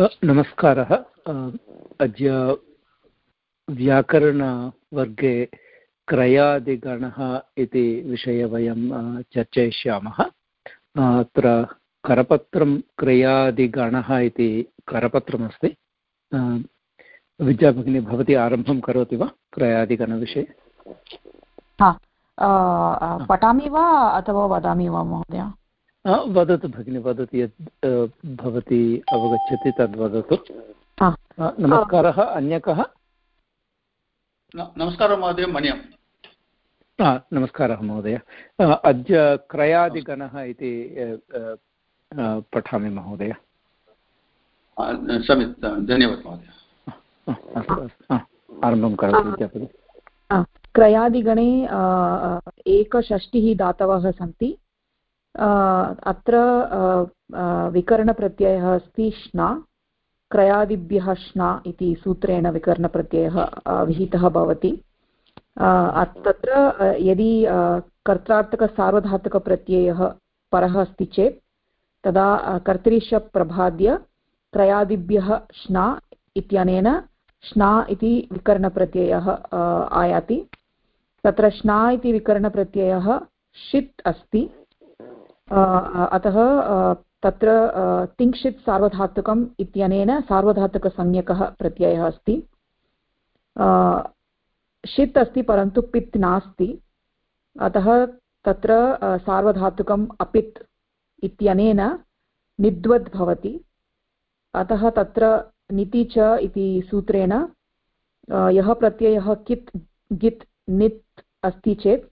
नमस्कारः। अद्य व्याकरणवर्गे क्रयादिगणः इति विषये वयं चर्चयिष्यामः। अत्र करपत्रं क्रयादिगणः इति करपत्रमस्ति। विद्याभगिनी भवती आरम्भं करोति वा क्रयादिगणविषये? पठामि वा अथवा वदामि वा महोदय? वदतु भगिनि वदतु यत् भवती अवगच्छति तद् वदतु। नमस्कारः अन्य कः नमस्कारः महोदय मन्यं नमस्कारः महोदय। अद्य क्रयादिगणः इति पठामि महोदय। सम्यक् धन्यवादः महोदय। आरम्भं करोतु विद्यापति। क्रयादिगणे एकषष्टिः धातवः सन्ति। अत्र विकरणप्रत्ययः अस्ति श्ना, क्रयादिभ्यः श्ना इति सूत्रेण विकरणप्रत्ययः विहितः भवति। तत्र यदि कर्त्रार्थकसार्वधातुकप्रत्ययः परः अस्ति चेत्, तदा कर्तरिशप्रभाद्य क्रयादिभ्यः श्ना इत्यनेन श्ना इति विकरणप्रत्ययः आयाति। तत्र श्ना इति विकरणप्रत्ययः षित् अस्ति। अतः तत्र तिङ्क्षित् सार्वधातुकम् इत्यनेन सार्वधातुकसंज्ञकः प्रत्ययः अस्ति। षित् अस्ति परन्तु पित् नास्ति। अतः तत्र सार्वधातुकम् अपित् इत्यनेन निद्वद् भवति। अतः तत्र निति च इति सूत्रेण यः प्रत्ययः कित्, गित्, नित् अस्ति चेत्,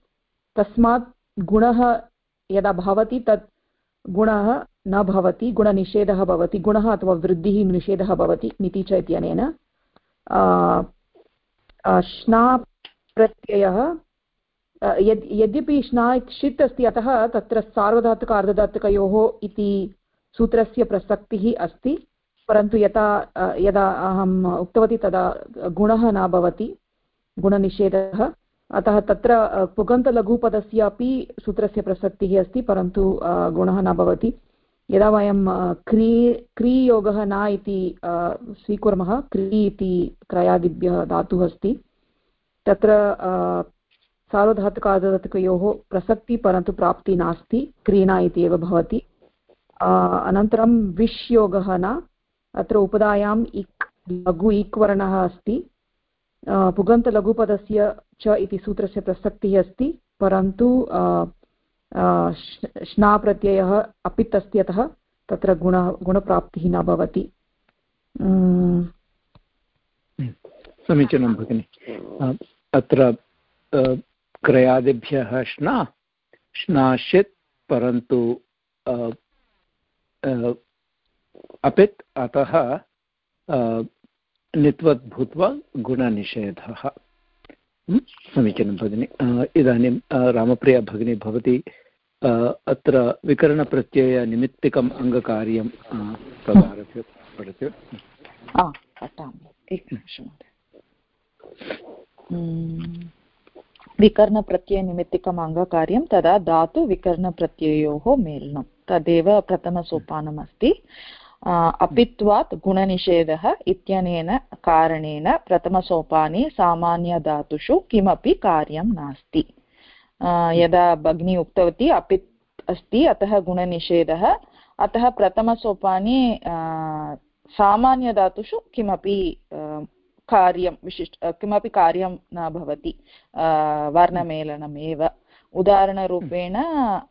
तस्मात् गुणः यदा भवति तत् गुणः न भवति, गुणनिषेधः भवति, गुणः अथवा वृद्धिः निषेधः भवति निति च इत्यनेन श्ना प्रत्ययः यद्, यद्यपि श्ना षित् अस्ति, अतः तत्र सार्वधातुक अर्धधातुकयोः इति सूत्रस्य प्रसक्तिः अस्ति, परन्तु यथा यदा अहम् उक्तवती तदा गुणः न भवति, गुणनिषेधः। अतः तत्र पुगन्तलघुपदस्य अपि सूत्रस्य प्रसक्तिः अस्ति, परन्तु गुणः न भवति। यदा वयं क्री, क्रीयोगः न इति स्वीकुर्मः, क्री इति क्रयादिभ्यः धातुः अस्ति, तत्र सार्वधातुकार्धधातुकयोः प्रसक्ति परन्तु प्राप्ति नास्ति, क्रीणा इति एव भवति। अनन्तरं विश्योगः न, अत्र उपधायाम् इक्, लघु इक् वर्णः अस्ति। पुगन्तलघुपदस्य च इति सूत्रस्य प्रसक्तिः अस्ति, परन्तु श्ना प्रत्ययः अपित् अतः तत्र गुण, गुणप्राप्तिः न भवति। समीचीनं भगिनि। अत्र क्रयादिभ्यः श्ना श्नाशित् परन्तु अपित्, अतः नित्वत् भूत्वा गुणनिषेधः। समीचीनं भगिनि। इदानीं रामप्रिया भगिनी भवती अत्र विकरणप्रत्ययनिमित्तिकम् अङ्गकार्यं तदारभ्य पठति। पठामि। विकरणप्रत्ययनिमित्तिकम् अङ्गकार्यं तदा धातु विकरणप्रत्ययोः मेलनं। तदेव प्रथमसोपानम् अस्ति अपित्वात् गुणनिषेधः इत्यनेन कारणेन प्रथमसोपाने सामान्यधातुषु किमपि कार्यं नास्ति। यदा भगिनी उक्तवती अपित् अस्ति, अतः गुणनिषेधः, अतः प्रथमसोपाने सामान्यधातुषु किमपि कार्यं विशिष्ट किमपि कार्यं न भवति वर्णमेलनमेव उदाहरणरूपेण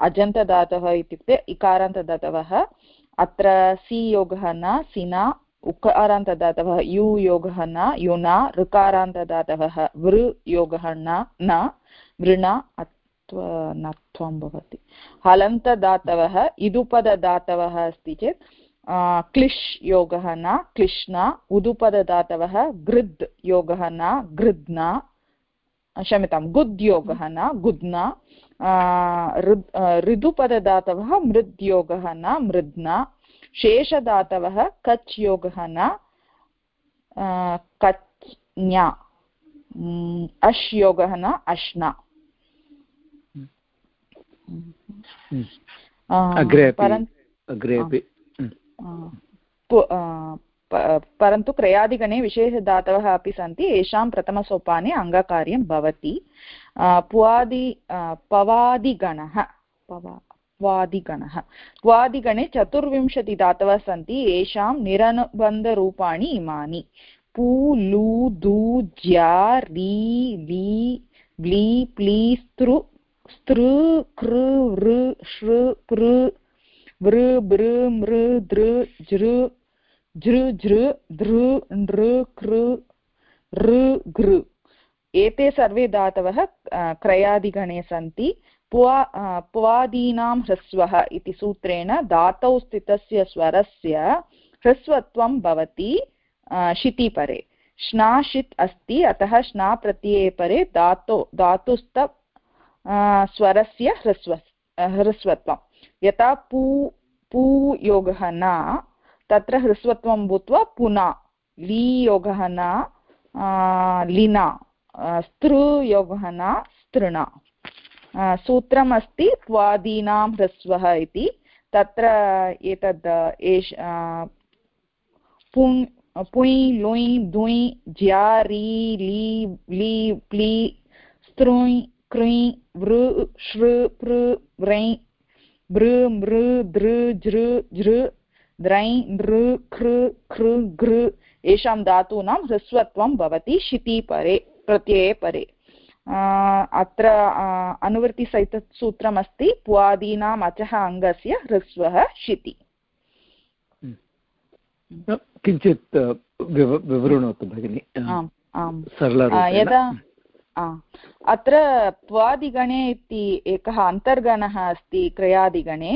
अजन्तदातवः इत्युक्ते इकारान्तदातवः अत्र सि योगः न सिना उकारान्तदातवः यु योगः न युना ऋकारान्तदातवः वृ योगः न न वृणा नत्वं भवति। हलन्तदातवः, इदुपददातवः अस्ति चेत् क्लिश् योगः न क्लिश्ना उदुपददातवः, गृद् योगः न गृद्ना क्षम्यतां गुद्योगः न गुद्ना ऋदुपदधातवः मृद्योगः न मृद्ना शेषधातवः कच् योगः न कच्ञा अश् योगः न अश्ना परन्तु क्रयादिगणे विशेषधातवः अपि सन्ति, येषां प्रथमसोपाने अङ्गकार्यं भवति। पुवादि पवादिगणः, पवा, वादिगणः। वादिगणे चतुर्विंशतिधातवः सन्ति, येषां निरनुबन्धरूपाणि इमानि। पू, लु, दु, ज्या, री लि ब्लि प्लि स्तृ स्तृ कृ वृ श्रृ पृ, वृ, बृ, मृ, दृ, जृ जृ जृ धृ नृ, कृ, ऋ, घृ। एते सर्वे धातवः क्रयादिगणे सन्ति। पुवा पुवादीनां ह्रस्वः इति सूत्रेण धातौ स्थितस्य स्वरस्य ह्रस्वत्वं भवति शितिपरे। श्नाशित् अस्ति, अतः श्ना प्रत्यये परे धातो धातुस्थ स्वरस्य ह्रस्व, ह्रस्वत्वं। यथा पू पूयोगः न तत्र ह्रस्वत्वं भूत्वा पुना लीयोगः न लिना स्तृयोगः न स्तृणा सूत्रम् अस्ति त्वादीनां ह्रस्वः इति। तत्र एतद् एष पुङ्, पुञ्, लुञ्, दुञ् ज्या री ली ली, प्लि स्तृञ् कृञ्, वृ, श्रृ, पृ, व्रै बृ मृ, दृ, जृ जृ द्रै नृ कृ कृ घृ येषां धातूनां ह्रस्वत्वं भवति शितिपरे प्रत्यये परे। अत्र अनुवृत्तिसहितसूत्रमस्ति पुवादीनाम् अचः अङ्गस्य ह्रस्वः शिति। किञ्चित् विवृणोतु भगिनि यदा अत्र त्वादिगणे इति एकः अन्तर्गणः अस्ति क्रयादिगणे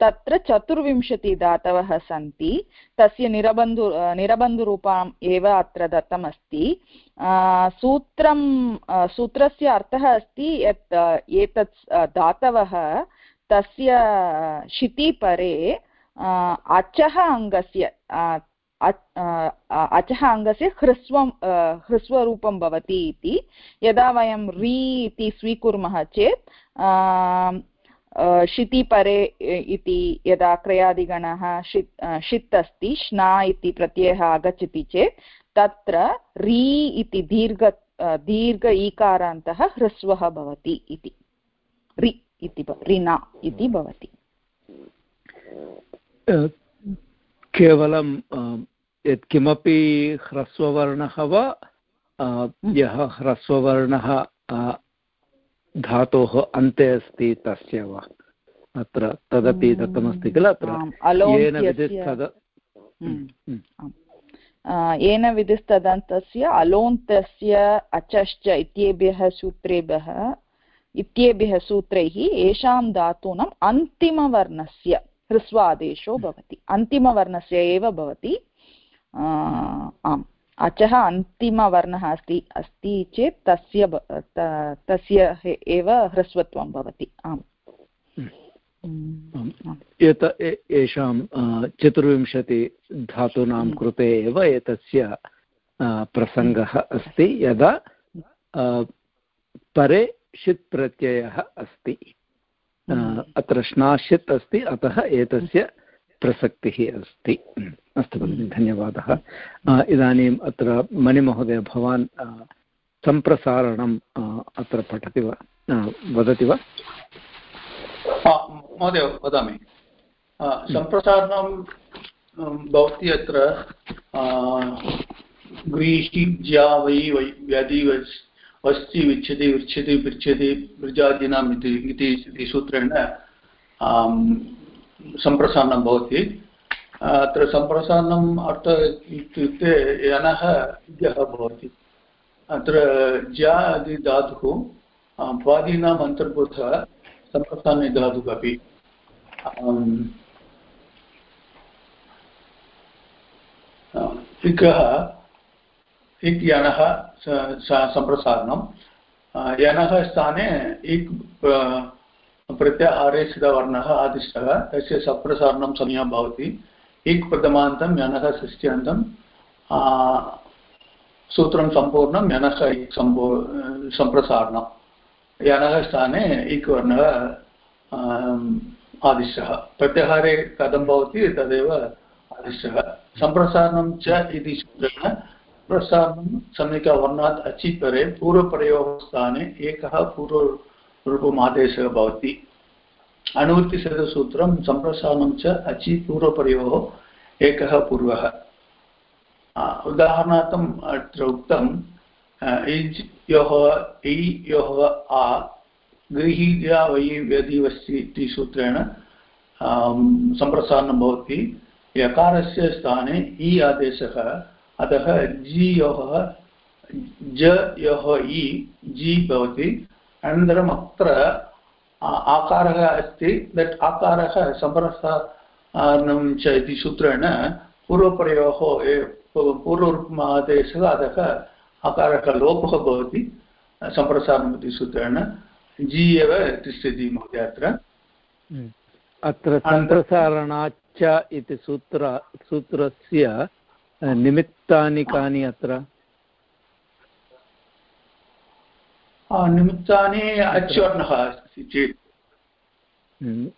तत्र चतुर्विंशतिधातवः सन्ति। तस्य निरबन्धु निरबन्धुरूपम् एव अत्र दत्तमस्ति। सूत्रं सूत्रस्य अर्थः अस्ति यत् एतत् धातवः तस्य शितिपरे अचः अङ्गस्य अचः अङ्गस्य ह्रस्वं ह्रस्वरूपं भवति इति। यदा वयं री इति स्वीकुर्मः चेत् शितिपरे इति यदा क्रयादिगणः षित् षित् अस्ति श्ना इति प्रत्ययः आगच्छति चेत् तत्र री इति दीर्घ दीर्घ ईकारान्तः ह्रस्वः भवति इति। रि इति रिना इति भवति। केवलं यत्किमपि ह्रस्ववर्णः वा यः ह्रस्ववर्णः धातोः अन्ते अस्ति तस्य वा? अत्र तदपि दत्तमस्ति किल अत्र? येन विधिस्तद येन विधिस्तदन्तस्य अलोन्तस्य अचश्च इत्येभ्यः सूत्रेभ्यः इत्येभ्यः सूत्रैः येषां धातूनाम् अन्तिमवर्णस्य ह्रस्वादेशो भवति। अन्तिमवर्णस्य एव भवति। आम्। अचः अन्तिमवर्णः अस्ति अस्ति चेत् तस्य तस्य एव ह्रस्वत्वं भवति। आम्। एत येषां चतुर्विंशति धातूनां कृते एव एतस्य प्रसङ्गः अस्ति यदा परे षित् प्रत्ययः अस्ति। अत्र श्नाशित् अस्ति अतः एतस्य प्रसक्तिः अस्ति। अस्तु भगिनि, धन्यवादः। इदानीम् अत्र मणिमहोदय, भवान् सम्प्रसारणम् अत्र पठति वा? वदति वा? महोदय, वदामि। सम्प्रसारणं भवति अत्र ग्रीषि ज्या वै वै, व्याधि वस्ति विच्छति विच्छति पृच्छति वृजादीनाम् इति सूत्रेण सम्प्रसारणं भवति। अत्र सम्प्रसारणम् अर्थ इत्युक्ते यनः यः भवति। अत्र ज्या इति धातुः भ्वादीनाम् अन्तर्भूतः सम्प्रसारणे धातुः अपि। इकः इक् यणः सम्प्रसारणं यणः स्थाने इक् प्रत्याहारे स्थितवर्णः आदिष्टः। तस्य सप्रसारणं समयः भवति। इक् प्रथमान्तं यनः षष्ट्यन्तं सूत्रं सम्पूर्णं यनः इक् सम्पू, सम्प्रसारणं। यनः स्थाने इक् वर्णः आदिशः प्रत्याहारे कथं भवति तदेव आदेशः सम्प्रसारणं च इति सूत्रेण प्रसारणं सम्यक् अचिपरे पूर्वपरयोः स्थाने एकः पूर्वरूपम् आदेशः भवति। अनुवृत्तिसहितसूत्रं सम्प्रसारणं च अचि पूर्वपरयोः एकः पूर्वः। उदाहरणार्थम् अत्र उक्तं इज् योः इ योः आ, गृहीत्या वै व्यधिवस्ति इति सूत्रेण सम्प्रसारणं भवति। यकारस्य स्थाने इ आदेशः, अतः जि योः ज योः इ, जि भवति। अनन्तरम् अत्र आकारः अस्ति दट् आकारः सम्प्रसारणं च इति सूत्रेण पूर्वपरयोः पूर्वरूपमादेशः अतः अकारः लोपः भवति सम्प्रसारणम् इति सूत्रेण। जि एव तिष्ठति महोदय अत्र। अत्र सम्प्रसारणाच्च इति सूत्र सूत्रस्य निमित्तानि कानि अत्र? निमित्तानि अच्वर्णः अस्ति चेत्। हम्म।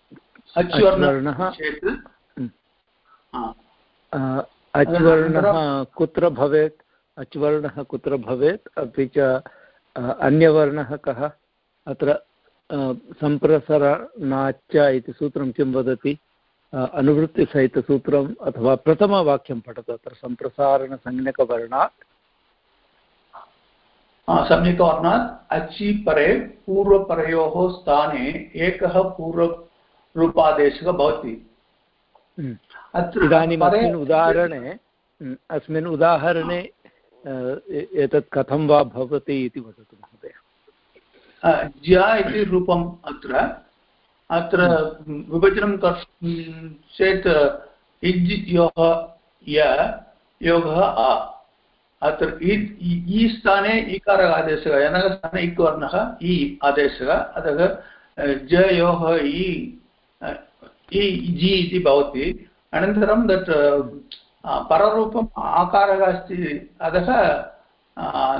अच्वर्णः चेत्। हम्म। अच्वर्णः कुत्र भवेत्? अच्वर्णः कुत्र भवेत्? अपि च अन्यवर्णः कः? अत्र सम्प्रसरणाच्च इति सूत्रं किं वदति? अनुवृत्तिसहितसूत्रम् अथवा प्रथमवाक्यं पठतु अत्र सम्प्रसारणसंज्ञकवर्णात्। सम्यक्वर्णात् अचि परे पूर्वपरयोः स्थाने एकः पूर्वरूपादेशः भवति। इदानीम् अस्मिन् उदाहरणे अस्मिन् उदाहरणे एतत् कथं वा भवति इति वदतु महोदय। ज्या इति रूपम् अत्र अत्र विभजनं कर्तुं चेत् इज् योः य योगः आ अत्र इ स्थाने इकार आदेशः यनः स्थाने इक् वर्णः इ आदेशः अतः ज योः इ जि इति भवति। अनन्तरं तत् पररूपम् आकारः अस्ति अतः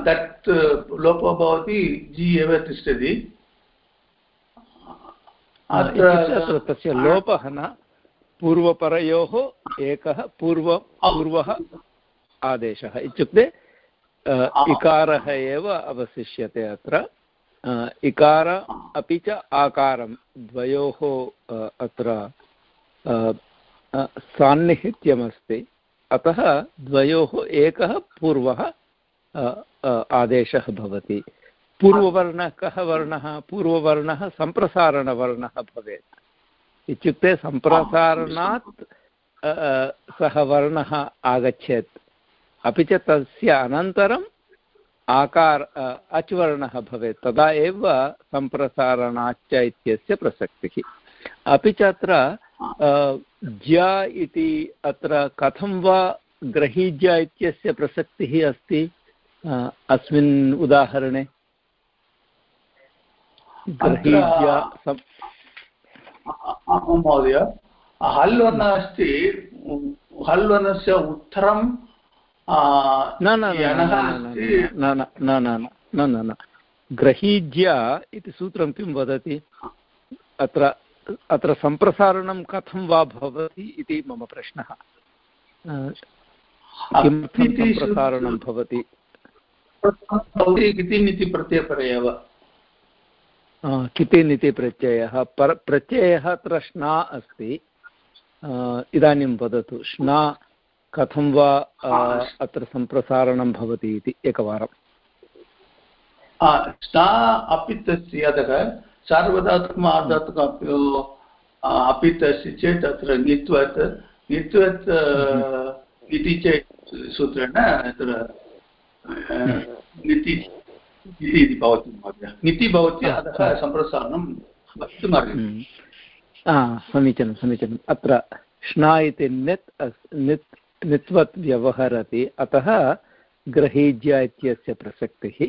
दट् लोपो भवति जि एव तिष्ठति। अत्र तस्य लोपः न पूर्वपरयोः एकः पूर्व पूर्वः। आदेशः इत्युक्ते इकारः एव अवशिष्यते अत्र। इकार अपि च आकारं द्वयोः अत्र सान्निहित्यमस्ति। अतः द्वयोः एकः पूर्वः आदेशः भवति। पूर्ववर्णः कः वर्णः? पूर्ववर्णः सम्प्रसारणवर्णः भवेत्। इत्युक्ते सम्प्रसारणात् सः वर्णः आगच्छेत्। अपि च तस्य अनन्तरम् आकार अच् वर्णः भवेत्। तदा एव सम्प्रसारणाच्च इत्यस्य प्रसक्तिः। अपि च अत्र ज्या इति अत्र कथं वा ग्रहीज्य इत्यस्य प्रसक्तिः अस्ति? अस्मिन् उदाहरणे। ग्रहीज्य महोदय हल् वर्णः अस्ति हल् वर्णस्य उत्तरं न न न न न न ग्रहीज्य इति सूत्रं किं वदति? अत्र अत्र सम्प्रसारणं कथं वा भवति इति मम प्रश्नः। किमर्थं सम्प्रसारणं भवति? प्रत्ययपरे एव किति निति प्रत्ययः? पर प्रत्ययः अत्र श्ना अस्ति। इदानीं वदतु। श्ना कथं वा अत्र सम्प्रसारणं भवति इति एकवारं श्ना अपि तस्य अतः सार्वधातुकम् आर्धातुकम् अपि तस्य चेत् अत्र ङित्वत् ङित्वत् इति चेत् सूत्रेण अत्र ङिति इति भवति महोदय। ङिति भवति अतः सम्प्रसारणं वक्तुमर्हति समीचीनं समीचीनम् अत्र श्ना इति नित् नित् नित्वत् व्यवहरति अतः ग्रहीज्य इत्यस्य प्रसक्तिः।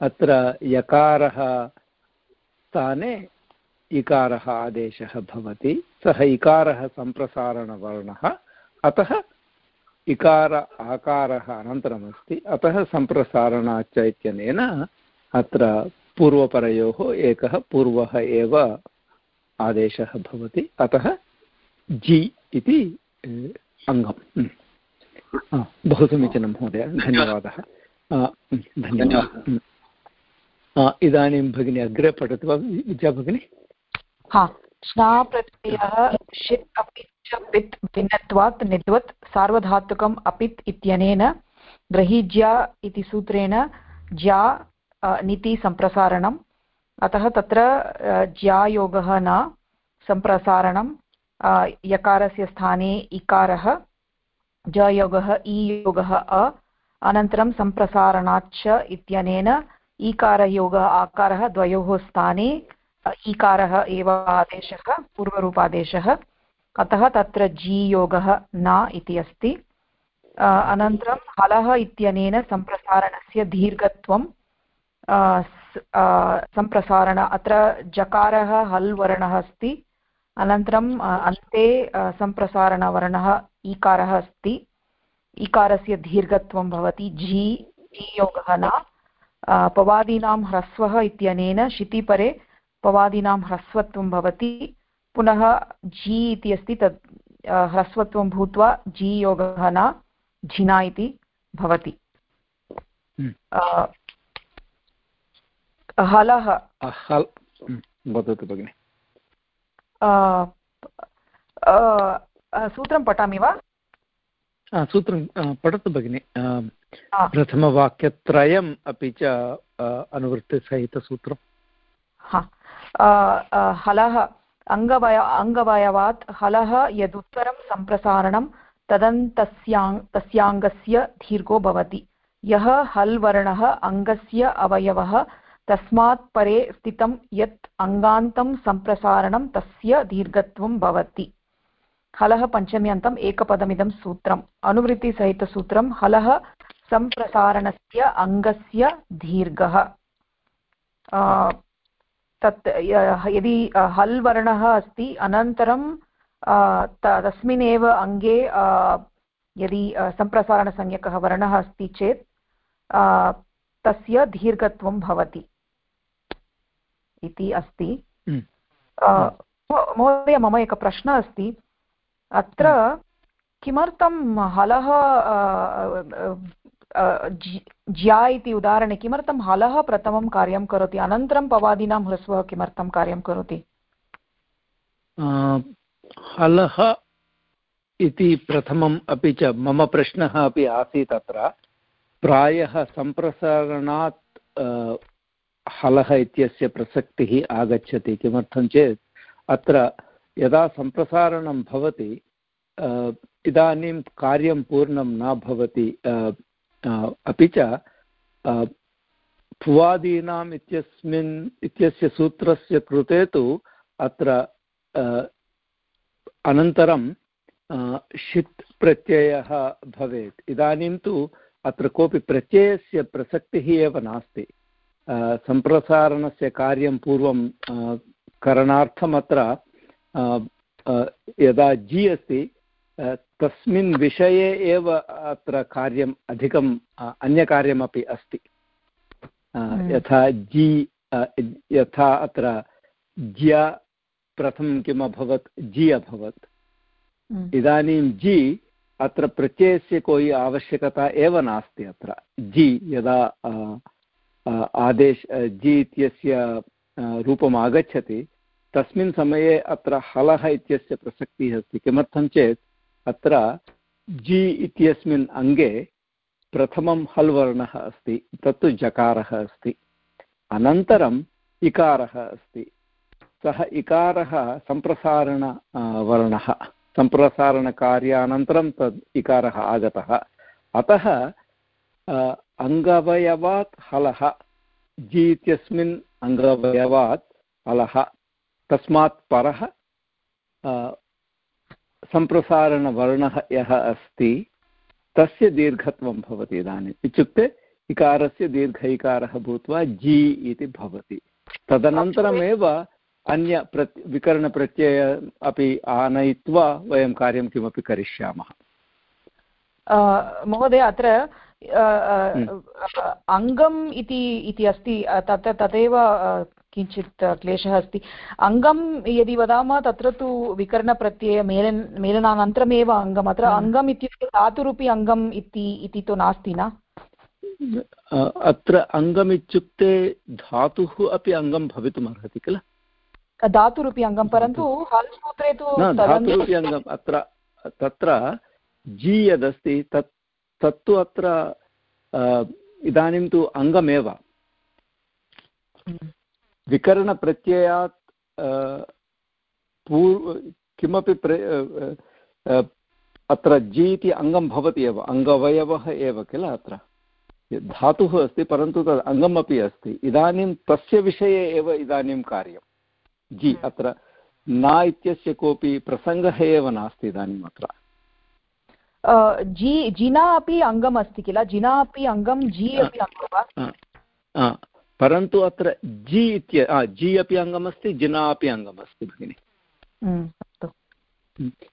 अत्र यकारः स्थाने इकारः आदेशः भवति। सः इकारः सम्प्रसारणवर्णः। अतः इकार आकारः अनन्तरमस्ति। अतः सम्प्रसारणाच्च इत्यनेन अत्र पूर्वपरयोः एकः पूर्वः एव आदेशः भवति। अतः जि इति अङ्गम्। बहु समीचीनं महोदय। धन्यवादः। धन्यवादः। इदानीं भगिनी अग्रे पठतु वा? विद्या भगिनी? हा। स्ना प्रत्ययः षित् अपि च पित् भिन्नत्वात् निद्वत् सार्वधातुकम् अपित् इत्यनेन ग्रहीज्या इति सूत्रेण ज्या निति सम्प्रसारणम्। अतः तत्र ज्यायोगः न सम्प्रसारणं यकारस्य स्थाने इकारः जयोगः ईयोगः अ, अनन्तरं सम्प्रसारणाच्च इत्यनेन ईकारयोगः, आकारः द्वयोः स्थाने ईकारः एव आदेशः, पूर्वरूपादेशः। अतः तत्र जीयोगः न इति अस्ति। अनन्तरं हलः इत्यनेन सम्प्रसारणस्य दीर्घत्वं सम्प्रसारण अत्र जकारः, हल् वर्णः अस्ति। अनन्तरम् अन्ते सम्प्रसारणवर्णः ईकारः अस्ति। ईकारस्य दीर्घत्वं भवति। झि जीयोगः न। पवादीनां ह्रस्वः इत्यनेन शितिपरे पवादीनां ह्रस्वत्वं भवति। पुनः झि इति अस्ति तत् ह्रस्वत्वं भूत्वा जीयोगः न झिना इति भवति। हम्म। हलः। वदतु भगिनि। सूत्रं पठामि वा? सूत्रं पठतु भगिनि। प्रथमवाक्यत्रयम् अपि च अनुवृत्तिसहितसूत्रं हलः अङ्गवय अङ्गवयवात् हलः यदुत्तरं सम्प्रसारणं तदन्तस्याङ् तस्याङ्गस्य दीर्घो भवति। यः हल् वर्णः अङ्गस्य अवयवः तस्मात् परे स्थितं यत् अङ्गान्तं सम्प्रसारणं तस्य दीर्घत्वं भवति। हलः पञ्चम्यन्तम् एकपदमिदं सूत्रम्। अनुवृत्तिसहितसूत्रं हलः सम्प्रसारणस्य अङ्गस्य दीर्घः। तत् यदि हल् वर्णः अस्ति, अनन्तरं तस्मिन्नेव अङ्गे यदि सम्प्रसारणसंज्ञकः वर्णः अस्ति चेत् तस्य दीर्घत्वं भवति। इति अस्ति हम्म। महोदय मम एकः प्रश्नः अस्ति अत्र हम्म। किमर्थं हलः ज्या इति उदाहरणे किमर्थं हलः प्रथमं कार्यं करोति अनन्तरं पवादीनां ह्रस्वः किमर्थं कार्यं करोति हलः इति प्रथमम् अपि च मम प्रश्नः अपि आसीत् अत्र प्रायः सम्प्रसारणात् हलः इत्यस्य प्रसक्तिः आगच्छति, किमर्थं चेत् अत्र यदा सम्प्रसारणं भवति इदानीं कार्यं पूर्णं न भवति अपि च भुवादीनाम् इत्यस्मिन्, इत्यस्य सूत्रस्य कृते तु अत्र अनन्तरं षित् प्रत्ययः भवेत्। इदानीं तु अत्र कोऽपि प्रत्ययस्य प्रसक्तिः एव नास्ति। सम्प्रसारणस्य कार्यं पूर्वं करणार्थम् अत्र यदा जि अस्ति तस्मिन् विषये एव अत्र कार्यम् अधिकम् अन्यकार्यमपि अस्ति हम्म। यथा जि यथा अत्र ज्य प्रथमं किम् अभवत् जि अभवत् हम्म। इदानीं जि अत्र प्रत्ययस्य कोऽपि आवश्यकता एव नास्ति अत्र जि यदा आदेश जि इत्यस्य रूपम् आगच्छति, तस्मिन् समये अत्र हलः इत्यस्य प्रसक्तिः अस्ति। किमर्थं चेत्, अत्र जि इत्यस्मिन् अङ्गे प्रथमं हल् वर्णः अस्ति, तत्तु जकारः अस्ति। अनन्तरम् इकारः अस्ति। सः इकारः सम्प्रसारण वर्णः। सम्प्रसारणकार्यानन्तरं तद् इकारः आगतः। अतः अङ्गवयवात् हलः। जि इत्यस्मिन् अङ्गवयवात् हलः। तस्मात् परः सम्प्रसारणवर्णः यः अस्ति, तस्य दीर्घत्वं भवति इदानीम्। इत्युक्ते इकारस्य दीर्घ इकारः भूत्वा जि इति भवति। तदनन्तरमेव अन्य प्रत्, विकरणप्रत्यय अपि आनयित्वा वयं कार्यं किमपि करिष्यामः। महोदय, अत्र अङ्गम् इति इति अस्ति तत् तदेव किञ्चित् क्लेशः अस्ति। अङ्गं यदि वदामः तत्र तु विकरणप्रत्यय मेलन मेलनानन्तरमेव अङ्गम् अत्र अङ्गम् इत्युक्ते धातुरूपी अङ्गम् इति इति तु नास्ति न? अत्र अङ्गम् इत्युक्ते धातुः अपि अङ्गं भवितुम् अर्हति किल? धातुरूपी अङ्गं परन्तु हल् सूत्रे तु धातुरूपी अङ्गम् अत्र तत्र जि यदस्ति तत् तत्तु अत्र इदानीं तु अङ्गमेव। विकरणप्रत्ययात् पूर्व किमपि प्र अत्र जि इति अङ्गं भवति एव अङ्गवयवः एव किल अत्र? धातुः अस्ति परन्तु तद् अङ्गम् अपि अस्ति। इदानीं तस्य विषये एव इदानीं कार्यं। जि अत्र न इत्यस्य कोऽपि प्रसङ्गः एव नास्ति इदानीम् अत्र। जि जिना अपि अङ्गम् अस्ति किल? जिना अपि अङ्गं जि अपि अङ्गं वा? परन्तु अत्र जि इत्य जि अपि अङ्गमस्ति जिना अपि अङ्गमस्ति भगिनि।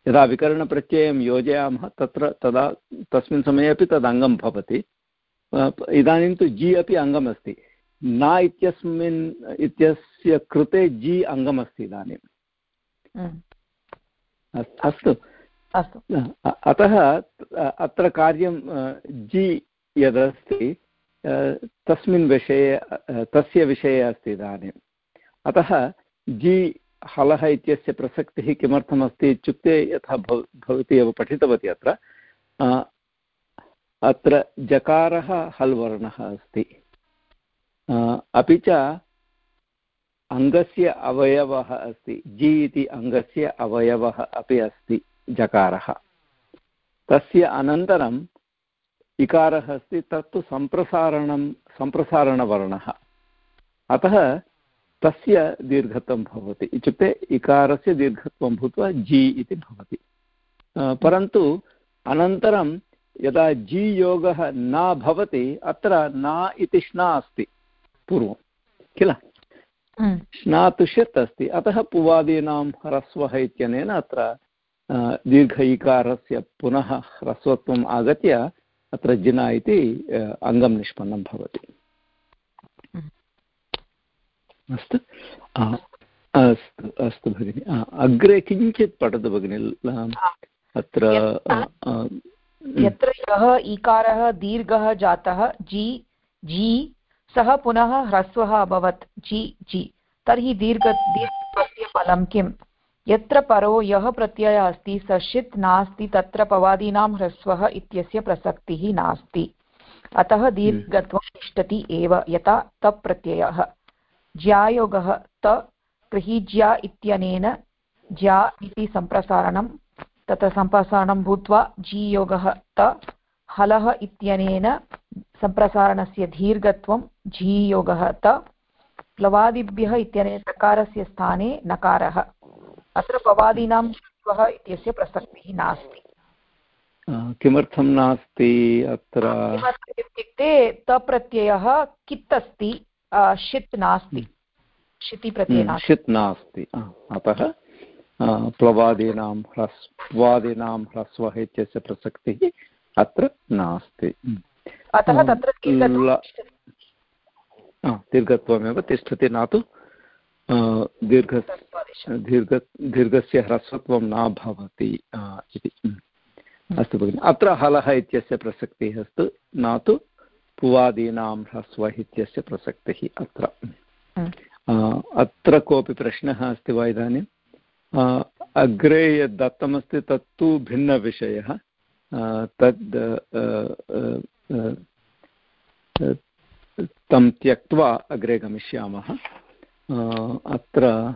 यदा विकरणप्रत्ययं योजयामः तत्र तदा तस्मिन् समये अपि तद् अङ्गं भवति। इदानीं तु जि अपि अङ्गमस्ति न इत्यस्मिन् इत्यस्य कृते जि अङ्गमस्ति इदानीम् अस्तु। अतः अत्र कार्यं जि यदस्ति तस्मिन् विषये तस्य विषये अस्ति इदानीम् अतः जि हलः इत्यस्य प्रसक्तिः किमर्थमस्ति इत्युक्ते यथा भव, भवती एव पठितवती अत्र अत्र जकारः हल् वर्णः अस्ति अपि च अङ्गस्य अवयवः अस्ति। जि इति अङ्गस्य अवयवः अपि अस्ति। जकारः। तस्य अनन्तरं इकारः अस्ति तत्तु सम्प्रसारणं सम्प्रसारणवर्णः। अतः तस्य दीर्घत्वं भवति। इत्युक्ते इकारस्य दीर्घत्वं भूत्वा जि इति भवति। परन्तु अनन्तरं यदा जि योगः न भवति अत्र न इति श्ना अस्ति पूर्वं किल? श्ना तु षित् अस्ति। अतः पुवादीनां ह्रस्वः इत्यनेन अत्र दीर्घ इकारस्य पुनः ह्रस्वत्वम् आगत्य अत्र जिना इति अङ्गं निष्पन्नं भवति। अस्तु? अस्तु अस्तु भगिनि। अग्रे किञ्चित् पठतु भगिनि अत्र यत्र यः इकारः दीर्घः जातः जि जि सः पुनः ह्रस्वः अभवत् जि जि। तर्हि दीर्घ दीर्घस्य फलं किम्? यत्र परो यः प्रत्ययः अस्ति सषित् नास्ति तत्र पवादीनां ह्रस्वः इत्यस्य प्रसक्तिः नास्ति। अतः दीर्घत्वं तिष्ठति एव यथा तप् प्रत्ययः ज्यायोगः त गृहीज्या इत्यनेन ज्या इति सम्प्रसारणं तत्र सम्प्रसारणं भूत्वा जीयोगः त हलः इत्यनेन सम्प्रसारणस्य दीर्घत्वं झीयोगः त प्लवादिभ्यः इत्यनेन सकारस्य स्थाने नकारः। अत्र भवादीनां श्वः इत्यस्य प्रसक्तिः नास्ति। किमर्थं नास्ति अत्र? इत्युक्ते तप्रत्ययः कित् अस्ति? षित् नास्ति। शिति षित् नास्ति। अतः प्लवादीनां ह्रस्वादीनां ह्रस्वः इत्यस्य प्रसक्तिः अत्र नास्ति। अतः तत्र दीर्घत्वमेव तिष्ठति न तु। दीर्घ दीर्घ दीर्घस्य ह्रस्वत्वं न भवति इति। अस्तु भगिनि अत्र हलः इत्यस्य प्रसक्तिः अस्ति न तु पुवादीनां ह्रस्व इत्यस्य प्रसक्तिः अत्र। अत्र कोऽपि प्रश्नः अस्ति वा इदानीम् अग्रे यद् दत्तमस्ति तत्तु भिन्नविषयः। तद् तं त्यक्त्वा अग्रे गमिष्यामः। अत्र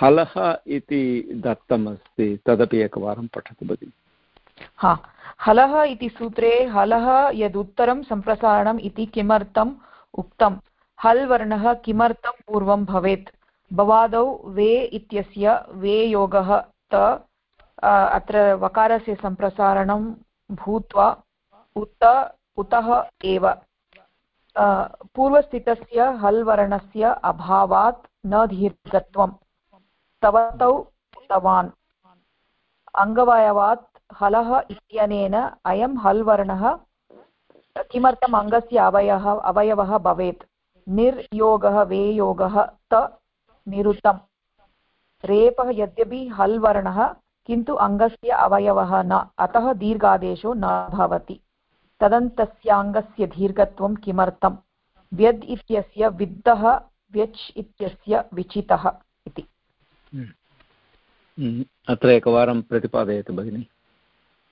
हलः इति दत्तमस्ति, तदपि एकवारं पठतु भगिनि। हा, हलः इति सूत्रे हलः यदुत्तरं सम्प्रसारणम् इति किमर्थम् उक्तं? हल् वर्णः किमर्थं पूर्वं भवेत्? भवादौ वे इत्यस्य वे योगः त अत्र वकारस्य सम्प्रसारणं भूत्वा उत, उतः एव। पूर्वस्थितस्य हल् वर्णस्य अभावात् न दीर्घत्वं तवतौ तवान् अङ्गवयवात् हलः इत्यनेन अयं हल् वर्णः किमर्थम् अङ्गस्य अवयः, अवयवः भवेत्? निर्योगः, वेयोगः त निरुतम्। रेपः यद्यपि हल् वर्णः किन्तु अङ्गस्य अवयवः न। अतः दीर्घादेशो न भवति। तदन्तस्याङ्गस्य दीर्घत्वं किमर्थं? व्यद् इत्यस्य विद्धः व्यच् इत्यस्य विचितः इति। अत्र एकवारं प्रतिपादयतु भगिनि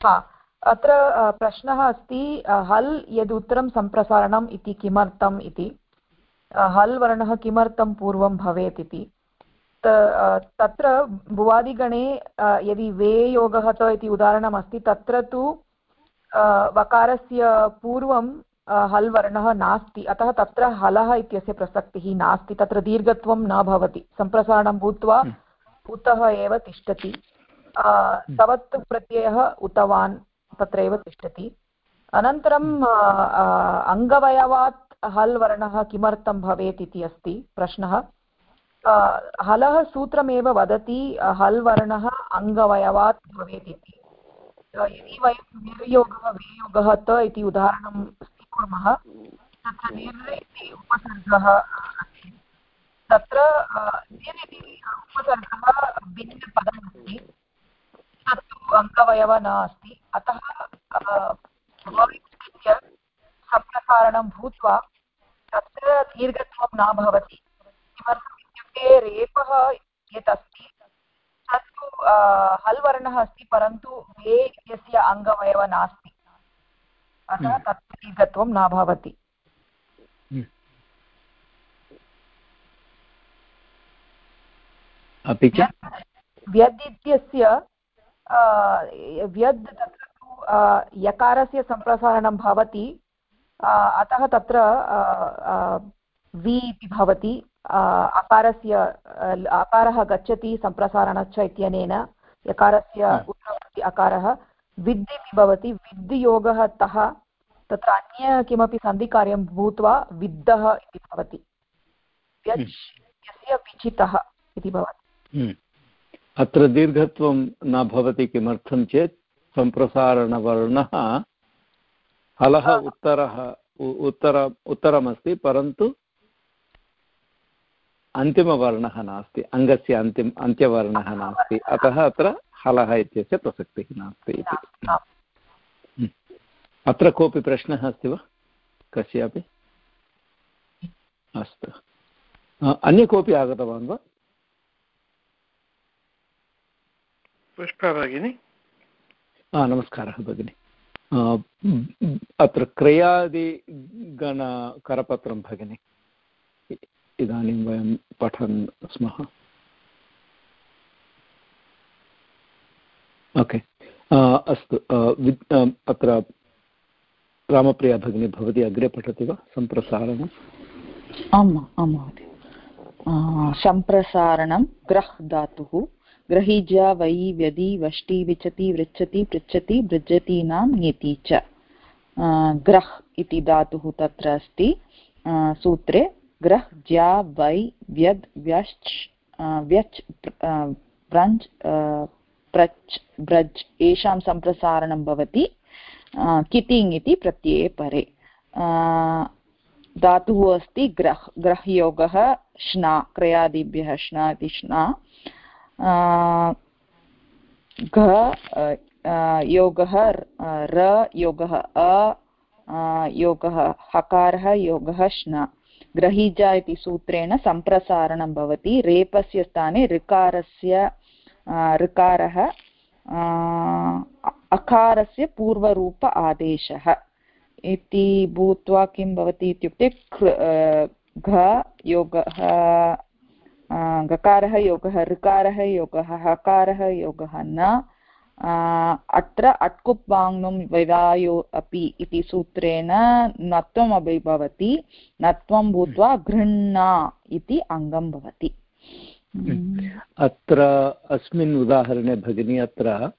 हा अत्र प्रश्नः अस्ति हल् यद् उत्तरं सम्प्रसारणम् इति किमर्थम् इति हल् वर्णः किमर्थं पूर्वं भवेत् इति तत्र भुवादिगणे यदि वेयोगः त इति उदाहरणमस्ति तत्र तु वकारस्य पूर्वं हल् वर्णः नास्ति। अतः तत्र हलः इत्यस्य प्रसक्तिः नास्ति। तत्र दीर्घत्वं न भवति। सम्प्रसारणं भूत्वा हम्म। उतः एव तिष्ठति। हम्म। तवत् प्रत्ययः उतवान् तत्रैव तिष्ठति। अनन्तरं अङ्गवयवात् हल् वर्णः किमर्थं भवेत् इति अस्ति प्रश्नः। हलः सूत्रमेव वदति हल् वर्णः अङ्गवयवात् भवेत् इति। यदि वयं निर्योगः वियोगः त इति उदाहरणं स्वीकुर्मः तत्र निर् इति उपसर्गः अस्ति। तत्र निर् इति उपसर्गः भिन्नपदम् तत्तु अङ्गवयवः न अस्ति। अतः सम्प्रसारणं भूत्वा तत्र दीर्घत्वं न भवति। किमर्थम् इत्युक्ते रेपः यत् हल् वर्णः अस्ति परन्तु वे इत्यस्य अङ्गमेव नास्ति। अतः हम्म। तत् दीर्घत्वं न भवति। हम्म। अपि च? व्यद् इत्यस्य व्यद् तत्र तु यकारस्य सम्प्रसारणं भवति। अतः तत्र वि इति भवति। अकारस्य अकारः गच्छति सम्प्रसारणच्च इत्यनेन यकारस्य। उत्तरवर्ति अकारः विद् इति भवति विद्योगः तः तत्र अन्य किमपि सन्धिकार्यं भूत्वा विद्धः इति भवति हम्म। विचितः इति भवति हम्म। अत्र दीर्घत्वं न भवति किमर्थं चेत् सम्प्रसारणवर्णः हलः उत्तरः उत्तर उत्तरमस्ति परन्तु अन्तिमवर्णः नास्ति अङ्गस्य अन्तिम अन्त्यवर्णः नास्ति। अतः अत्र हलः इत्यस्य प्रसक्तिः नास्ति इति। हम्म। अत्र कोऽपि प्रश्नः अस्ति वा? कस्यापि? अस्तु। अन्य कोऽपि आगतवान् वा? पुष्पा भगिनि। नमस्कारः भगिनि। अत्र क्रयादिगणकरपत्रं भगिनि। इदानीं वयं पठन् स्मः। ओके। अस्तु अत्र रामप्रिया भगिनी भवती अग्रे पठति वा? सम्प्रसारणम्? आम् आं महोदय। सम्प्रसारणं ग्रह् धातुः। ग्रहीजा वै व्यदि वष्टि विचति वृच्छति पृच्छति भृजतीनां ङेति च। ग्रह् इति धातुः तत्र अस्ति। सूत्रे ग्रह् ज्या वै व्यद् व्यश्च व्यच् ब्रञ्च् प्रच् ब्रज् येषां सम्प्रसारणं भवति कितिङ् इति प्रत्यये परे। धातुः अस्ति ग्रह्, ग्रह्योगः श्ना, क्रयादिभ्यः श्ना इति श्ना। घ योगः र योगः अ, योगः हकारः, योगः श्ना। ग्रहीजा इति सूत्रेण सम्प्रसारणं भवति। रेपस्य स्थाने ऋकारस्य ऋकारः अकारस्य पूर्वरूप आदेशः इति भूत्वा किं भवति इत्युक्ते घ योगः गकारः योगः, ऋकारः योगः, हकारः योगः न अत्र अट्कुप् वाङ्नुं विवायो अपि इति सूत्रेण नत्वमपि भवति नत्वं भूत्वा गृह्णा इति अङ्गं भवति। अत्र अस्मिन् उदाहरणे भगिनी अत्र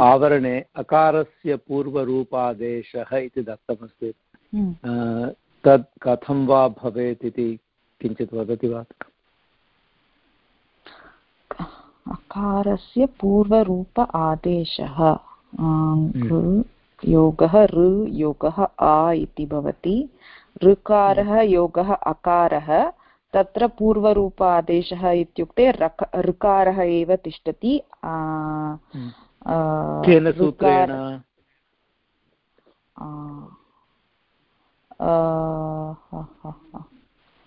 आवरणे अकारस्य पूर्वरूपादेशः इति दत्तमस्ति। तत् कथं वा भवेत् इति किञ्चित् वदति वा? अकारस्य पूर्वरूप आदेशः। योगः ऋ योगः आ इति भवति। ऋकारः योगः अकारः। तत्र पूर्वरूप आदेशः इत्युक्ते ऋकारः एव तिष्ठति।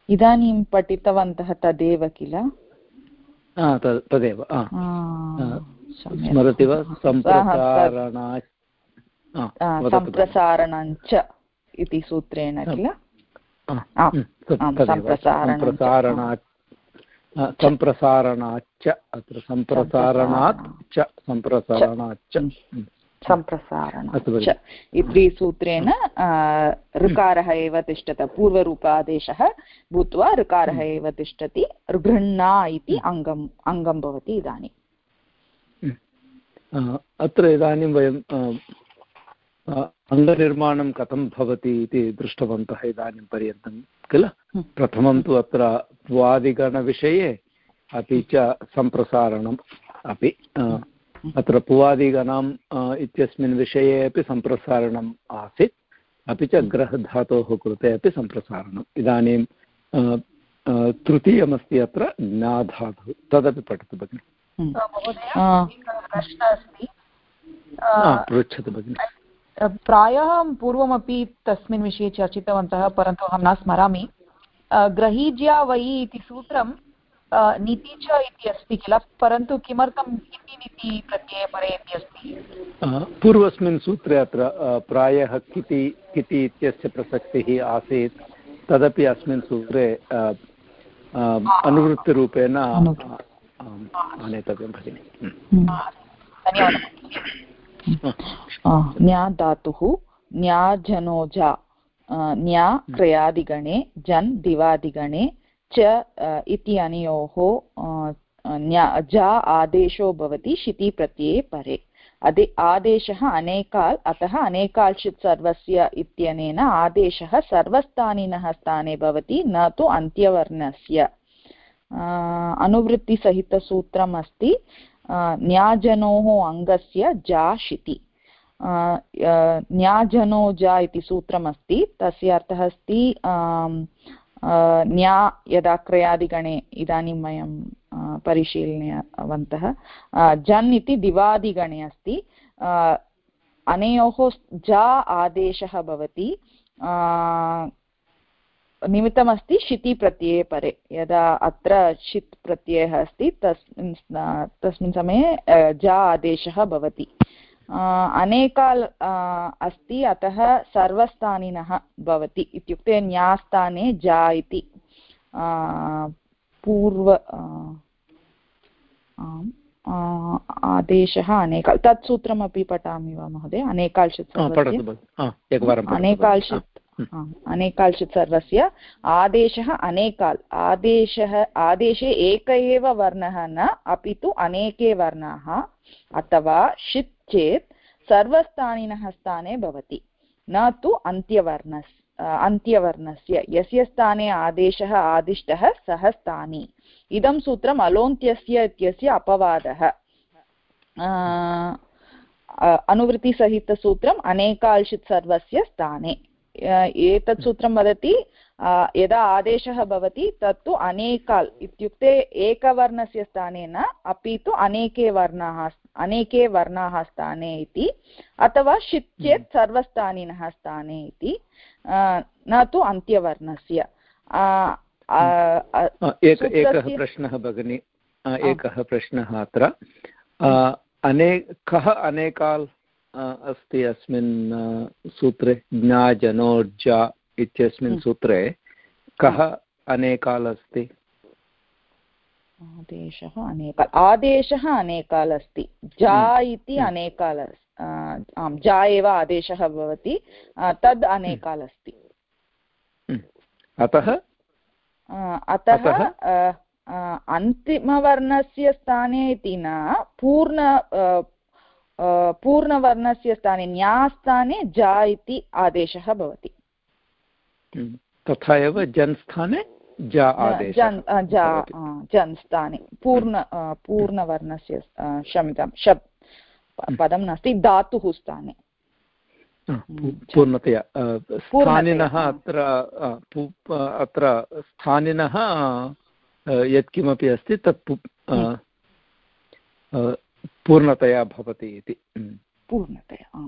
इदानीं पठितवन्तः तदेव किल? तदेव स्मरति वा सम्प्रसारणञ्च इति सूत्रेण किल? सम्प्रसारणाच्च अत्र सम्प्रसारणात् च सम्प्रसारणाच्च सम्प्रसारणञ्च इति सूत्रेण ऋकारः एव तिष्ठत पूर्वरूपादेशः भूत्वा ऋकारः एव तिष्ठति गृह्णा इति अङ्गम् अङ्गं भवति इदानीम् अत्र इदानीं वयं अङ्गनिर्माणं कथं भवति इति दृष्टवन्तः इदानीं पर्यन्तं किल? हम्म। प्रथमं तु अत्र पुवादिगणविषये अपि च सम्प्रसारणम् अपि अत्र पुवादिगणाम् इत्यस्मिन् विषये अपि सम्प्रसारणम् आसीत्। अपि च ग्रहधातोः कृते अपि सम्प्रसारणम्। इदानीं तृतीयमस्ति अत्र ज्ञाधातुः। तदपि पठतु भगिनि। हम्म। पृच्छतु भगिनि। प्रायः पूर्वमपि तस्मिन् विषये चर्चितवन्तः परन्तु अहं न स्मरामि। ग्रहीज्या वै इति सूत्रं नीति च इति अस्ति किल? परन्तु किमर्थं इति नीति प्रत्यये परे इति अस्ति? पूर्वस्मिन् सूत्रे अत्र प्रायः किति किति इत्यस्य प्रसक्तिः आसीत्। तदपि अस्मिन् सूत्रे अनुवृत्तिरूपेण आनेतव्यं भगिनि। न्या धातुः न्या जनोजा न्या क्रयादिगणे जन् दिवादिगणे च इति अनयोः न्या, जा आदेशो भवति शितिप्रत्यये परे। अदे, आदेशः अनेकाल्, अतः अनेकाल्शित् सर्वस्य इत्यनेन आदेशः सर्वस्थानिनः स्थाने भवति, न तु अन्त्यवर्णस्य। अनुवृत्तिसहितसूत्रम् अस्ति न्याजनोः अङ्गस्य जाशिति न्याजनो जा इति सूत्रमस्ति, तस्य अर्थः अस्ति न्या यदा क्रयादिगणे इदानीं वयं परिशीलनीयवन्तः जन् इति दिवादिगणे अस्ति। अनयोः जा आदेशः भवति। निमित्तमस्ति शिति प्रत्यये परे। यदा अत्र षित् प्रत्ययः अस्ति, तस्मिन् तस्मिन् समये जा आदेशः भवति। अनेकाल् अस्ति अतः सर्वस्थानिनः भवति इत्युक्ते न्यास्थाने जा इति। पूर्व आदेशः अनेकाल्। तत् सूत्रमपि पठामि वा महोदय? अनेकाल्षित् अनेकाल्षित् अनेकाल्षित् सर्वस्य? आदेशः अनेकाल्। आदेशः आदेशे एक एव वर्णः न अपि तु अनेके वर्णाः अथवा षित् चेत् सर्वस्थानिनः स्थाने भवति। न तु अन्त्यवर्णस् अन्त्यवर्णस्य, यस्य स्थाने आदेशः आदिष्टः सः स्थानी। इदं सूत्रम् अलोन्त्यस्य इत्यस्य अपवादः। अनुवृत्तिसहितसूत्रम् अनेकाल्षित् सर्वस्य स्थाने। एतत् सूत्रं वदति यदा आदेशः भवति, तत्तु अनेकाल् इत्युक्ते एकवर्णस्य स्थाने न अपि तु अनेके वर्णाः अनेके वर्णाः स्थाने इति अथवा षित् चेत् हम्म। सर्वस्थानिनः स्थाने इति न तु अन्त्यवर्णस्य। एकः प्रश्नः भगिनि। एकः प्रश्नः अत्र। अनेकः अनेकाल् अस्ति अस्मिन् सूत्रे? ज्ञाजनोर्जा इत्यस्मिन् हम्म। सूत्रे कः अनेकाल् अस्ति? आदेशः अनेकाल् आदेशः अनेकाल् अस्ति। जा हम्म। इति हम्म। अनेकाल् आम् जा एव आदेशः भवति। तद् अनेकाल् अस्ति। अतः? अतः अन्तिमवर्णस्य स्थाने इति न पूर्ण पूर्णवर्णस्य स्थाने न्यास्थाने जा इति आदेशः भवति। हम्म, तथा एव जन् स्थाने जा जन् स्थाने पूर्ण पूर्णवर्णस्य क्षम्यतां शब् पदं नास्ति धातुः स्थाने। पूर्णतया स्थानिनः अत्र अत्र स्थानिनः यत्किमपि अस्ति तत् पूर्णतया भवति इति। पूर्णतया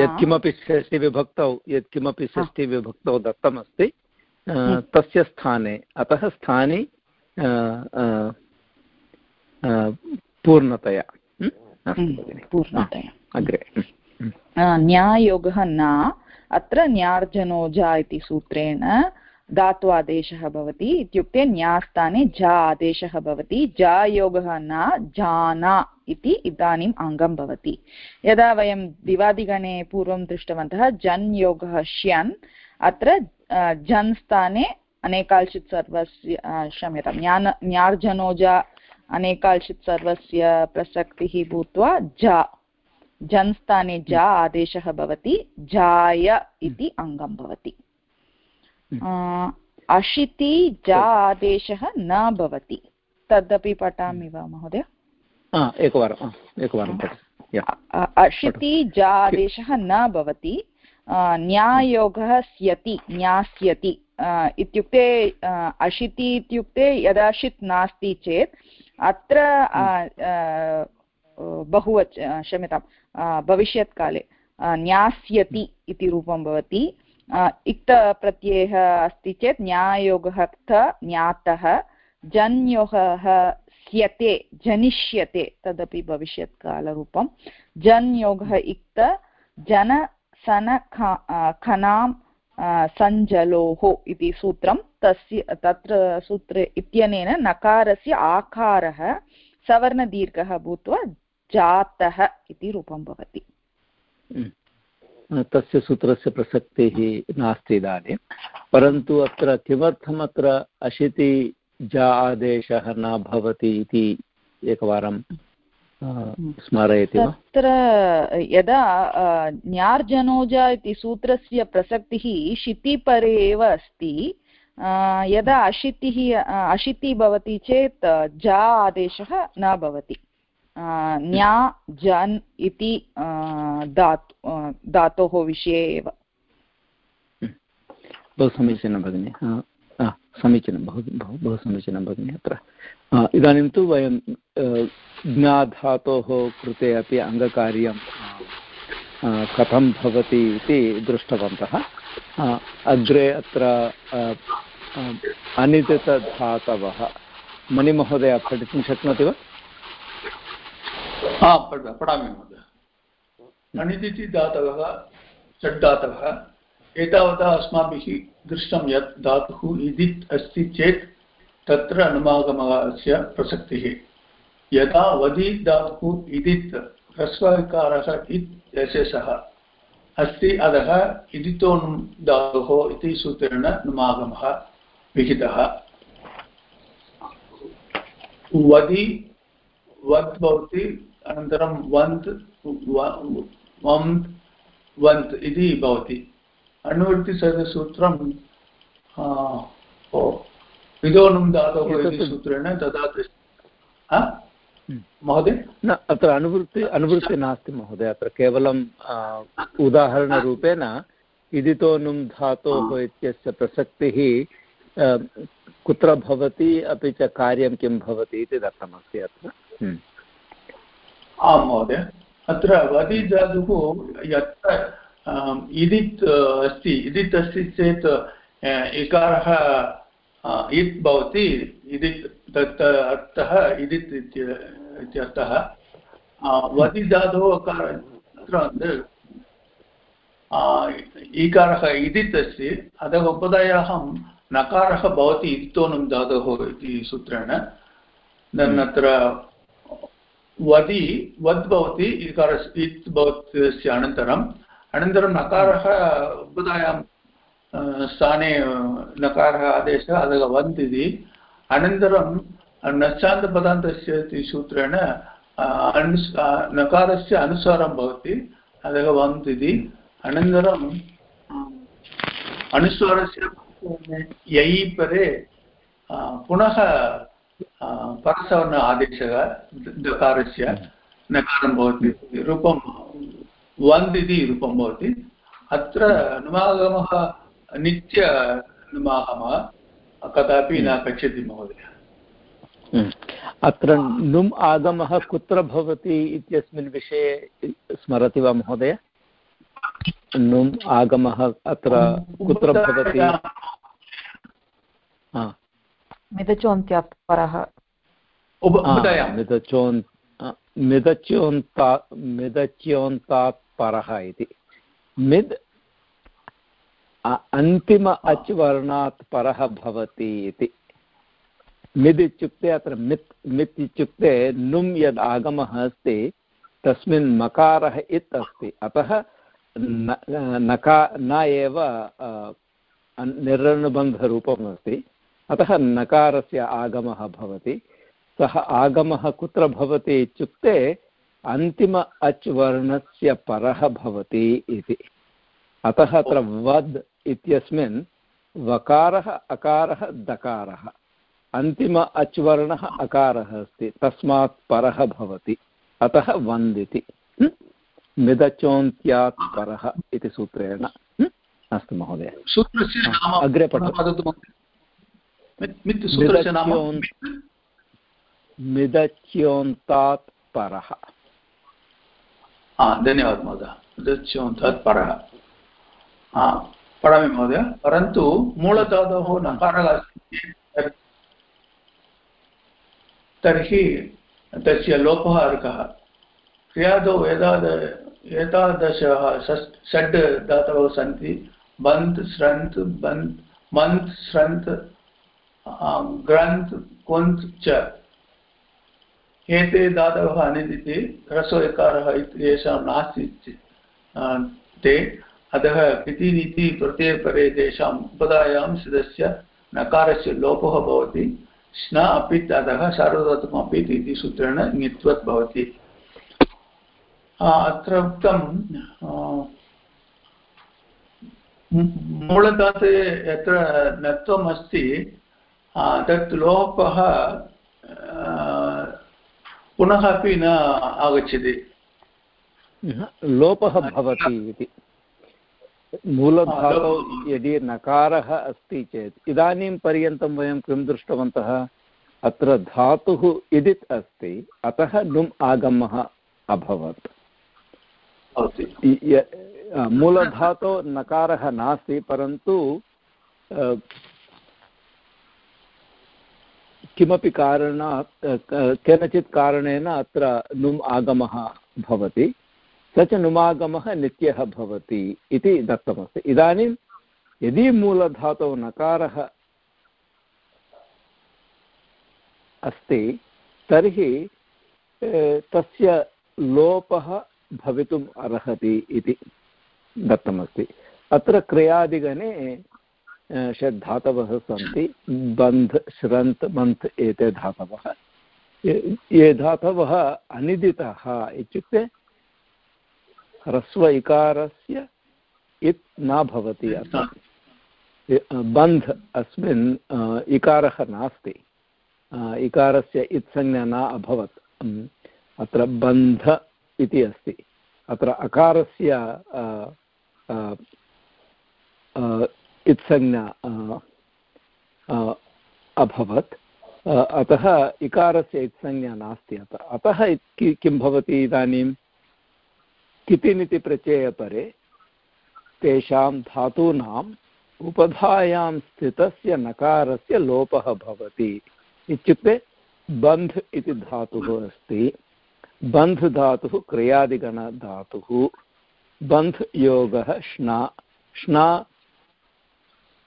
यत्किमपि षष्टिविभक्तौ यत्किमपि षष्टिविभक्तौ दत्तमस्ति। तस्य स्थाने अतः स्थाने पूर्णतया। पूर्णतया। अग्रे। न्यायोगः न अत्र न्यार्जनोजा इति सूत्रेण धात्वादेशः भवति इत्युक्ते न्यास्थाने जा आदेशः भवति जायोगः न, जाना इति इदानीम् अङ्गं भवति। यदा वयं दिवादिगणे पूर्वं दृष्टवन्तः, जन् योगः श्यन्, अत्र जन् स्थाने अनेकाल्चित् सर्वस्य क्षम्यतां, ज्ञान न्यार्जनोजा अनेकाल्चित् सर्वस्य प्रसक्तिः भूत्वा जा, जन् स्थाने जा आदेशः भवति, जाय इति अङ्गं भवति। अशिति जा आदेशः न भवति तदपि पठामि वा महोदय एकवारम् एकवारं अशिति जा आदेशः न भवति न्यायोगः स्यति न्यास्यति इत्युक्ते अशिति इत्युक्ते यदा षित् नास्ति चेत् अत्र बहुवच क्षम्यतां भविष्यत्काले न्यास्यति इति रूपं भवति इक्तप्रत्ययः अस्ति चेत् न्यायोगः क्त ज्ञातः जन्योगः स्यते जनिष्यते, तदपि भविष्यत्कालरूपं। जन्योगः इक्त, जन सन खनां सञ्जलोः इति सूत्रं। तस्य, तत्र सूत्रे इत्यनेन नकारस्य आकारः सवर्णदीर्घः भूत्वा जातः इति रूपं भवति। तस्य सूत्रस्य प्रसक्तिः नास्ति इदानीं। परन्तु अत्र किमर्थम् अत्र अशिति जा आदेशः न भवति इति एकवारं स्मारयति वा? तत्र यदा न्यार्जनोजा इति सूत्रस्य प्रसक्तिः शितिपरे एव अस्ति यदा अशितिः अशितिः भवति चेत् जा आदेशः न भवति। न्या, जन् इति धातु धातोः विषये एव। बहु समीचीनं भगिनि। समीचीनं, बहु बहु बहु समीचीनं भगिनि अत्र। इदानीं तु वयं ज्ञाधातोः कृते अपि अङ्गकार्यं कथं भवति इति दृष्टवन्तः। अग्रे अत्र अनिदितधातवः। मणिमहोदय, पठितुं शक्नोति वा? हा पठामि महोदय अनिदिति धातवः षड् धातवः एतावता अस्माभिः दृष्टं यत् धातुः इदित् अस्ति चेत् तत्र अनुमागमस्य प्रसक्तिः। यदा वदि धातुः इदित् ह्रस्वविकारः इत् यशसः अस्ति अतः इदितोनु धातुः इति सूत्रेण नुमागमः विहितः। वदि वत् भवति अनन्तरं वन्त् वन्त् वन्त् इति भवति। अनुवृत्तिसर्गसूत्रं विदोनुं धातोः इति सूत्रेण तदा महोदय? न अत्र अनुवृत्ति अनुवृत्ति नास्ति महोदय अत्र केवलं उदाहरणरूपेण इदितोनुं धातोः इत्यस्य प्रसक्तिः कुत्र भवति अपि च कार्यं किं भवति इति दत्तमस्ति अत्र। आं महोदय। अत्र वदि धातुः यत्र इदित् अस्ति इदित् अस्ति चेत् इकारः इत् भवति इदित् तत् अर्थः इदित् इत्यर्थः वदि धातोः अत्र ईकारः इदित् अस्ति अतः उपधायाहं नकारः भवति इत्तोनं धातोः इति सूत्रेण। देन् अत्र वदि वद् भवति इकार इत् भवत्यस्य अनन्तरम् अनन्तरं नकारः उपधायां स्थाने नकारः आदेशः अतः वन्त् इति अनन्तरं नश्चान्तपदान्तस्य इति सूत्रेण अनुस् नकारस्य अनुसारं भवति अतः वन्त् इति अनन्तरं अनुस्वारस्य यै परे पुनः परसवर्ण आदेशः दकारस्य नकारं भवति रूपं वन्द् इति रूपं भवति। अत्र नुमागमः नित्यनुमागमः कदापि न गच्छति महोदय। हम्म। अत्र नुम् आगमः कुत्र भवति इत्यस्मिन् विषये स्मरति वा महोदय? नुम् आगमः अत्र कुत्र भवति? मिदचोन्त्यात् परः मिदचोन् मिदच्योन्ता मिदच्योन्तात् परः इति। मिद् अन्तिम अच् वर्णात् परः भवति इति। मिद् इत्युक्ते अत्र मित् मित् इत्युक्ते नुम् यद् आगमः अस्ति तस्मिन् मकारः इत् अस्ति। अतः नका न एव निरनुबन्धरूपम् अस्ति अतः नकारस्य आगमः भवति। सः आगमः कुत्र भवति इत्युक्ते अन्तिम अच् वर्णस्य परः भवति इति। अतः अत्र वद् इत्यस्मिन् वकारः अकारः दकारः। अन्तिम अच् वर्णः अकारः अस्ति। तस्मात् परः भवति। अतः वन्द् इति। मिदचोन्त्यात् परः इति सूत्रेण। अस्तु महोदय। अग्रे पठतु। मिदच्योन्तात् परः धन्यवादः महोदय मिदच्योन्तात् परः पठामि महोदय परन्तु मूलधातोः नकारः अस्ति तर्हि तस्य लोपः अर्कः क्रियादौ एताद एतादशः षड् धातवः सन्ति बन्त् स्रन्त् बन्त् मन्त् स्रन्त् ग्रन्थ् कुन्त् च। एते धातवः अनिदिति ह्रस्वकारः इत्येषां नास्ति ते। अतः इति प्रत्ययपरे तेषाम् उपधायां सिद्धस्य नकारस्य लोपः भवति। स्न अपि अतः सार्वधातुकम् अपि इति सूत्रेण ङित्वत् भवति। अत्र उक्तं मूलधाते यत्र नत्वम् अस्ति तत् लोपः पुनः अपि न आगच्छति। लोपः भवति इति। मूलधातौ यदि नकारः अस्ति चेत् इदानीं पर्यन्तं वयं किं दृष्टवन्तः? अत्र धातुः इदित् अस्ति अतः नुम् आगमः अभवत्। मूलधातौ नकारः नास्ति परन्तु किमपि कारणात् केनचित् कारणेन अत्र नुम् आगमः भवति, स च नुमागमः नित्यः भवति इति दत्तमस्ति। इदानीं यदि मूलधातौ नकारः अस्ति, तर्हि तस्य लोपः भवितुम् अर्हति इति दत्तमस्ति। अत्र क्रियादिगणे षड् धातवः सन्ति बन्ध् श्रन्त् मन्त् एते धातवः। ये धातवः अनिदितः इत्युक्ते ह्रस्व इकारस्य इत् न। भवति बन्ध् अस्मिन् इकारः नास्ति। इकारस्य इत्संज्ञा न अभवत्। अत्र बन्ध इति अस्ति। अत्र अकारस्य इत्संज्ञा अभवत्। अतः इकारस्य इत्संज्ञा नास्ति अतः। अतः किं भवति इदानीं? कितिनिति प्रत्ययपरे तेषां धातूनाम् उपधायां स्थितस्य नकारस्य लोपः भवति। इत्युक्ते बन्ध् इति धातुः अस्ति। बन्ध् धातुः क्रियादिगणधातुः। बन्ध् योगः श्ना। श्ना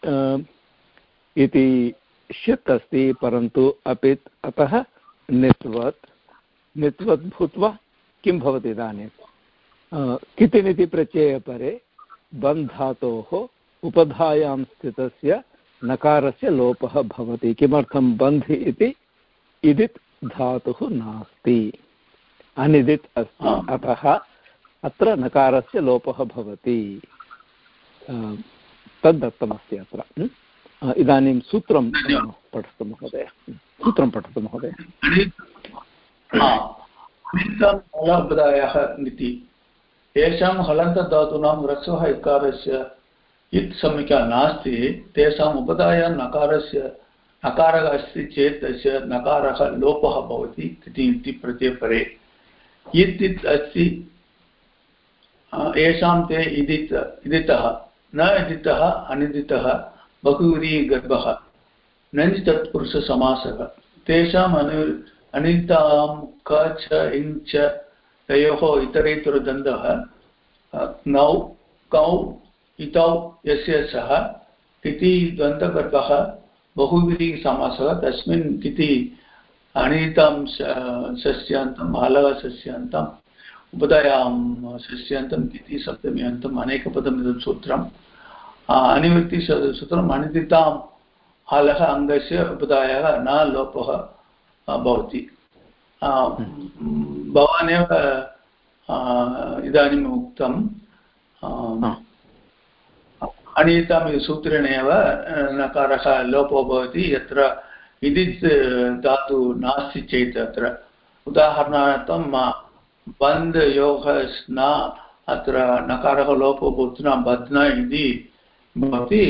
इति षित् अस्ति परन्तु अपित् अतः नित्वत् नित्वत् भूत्वा किं भवति इदानीं? कितिनिति प्रत्ययपरे बन्धातोः उपधायां स्थितस्य नकारस्य लोपः भवति। किमर्थं बन्ध् इति? इदित् धातुः नास्ति। अनिदित् अस्ति। अतः अत्र नकारस्य लोपः भवति। तद्दत्तमस्ति अत्र। इदानीं सूत्रं पठतु महोदय। सूत्रं पठतु महोदय। हलपदायः इति येषां हलन्तधातूनां ह्रस्वः इकारस्य इत् संज्ञा नास्ति तेषाम् उपदाय नकारस्य नकारः अस्ति चेत् तस्य नकारः लोपः भवति इति प्रत्यपरे। इत् इत् अस्ति येषां ते इदित् इदितः। न इदितः अनिदितः बहुव्रीगर्भः नञ् तत्पुरुषसमासः तेषाम् अनु अनितां क च इञ् च तयोः इतरेतरदन्तः। नौ, कौ, इतौ, यस्य सः इति द्वन्द्वगर्भः। बहुव्रीसमासः तस्मिन् इति अनितां सस्यान्तं हलः उपदयां सस्यान्तम् इति सप्तम्यन्तम् अनेकपदम् इदं सूत्रम्। अनिवृत्तिसूत्रम् अनिदितां हलः अङ्गस्य उपदायः न लोपः भवति। भवान् एव इदानीम् उक्तं अनिताम् इति सूत्रेण एव नकारः लोपो भवति यत्र इति धातु नास्ति चेत् अत्र। उदाहरणार्थं बन्द् योगः स्न अत्र नकारः लोपो भवति न बध्न इति भवति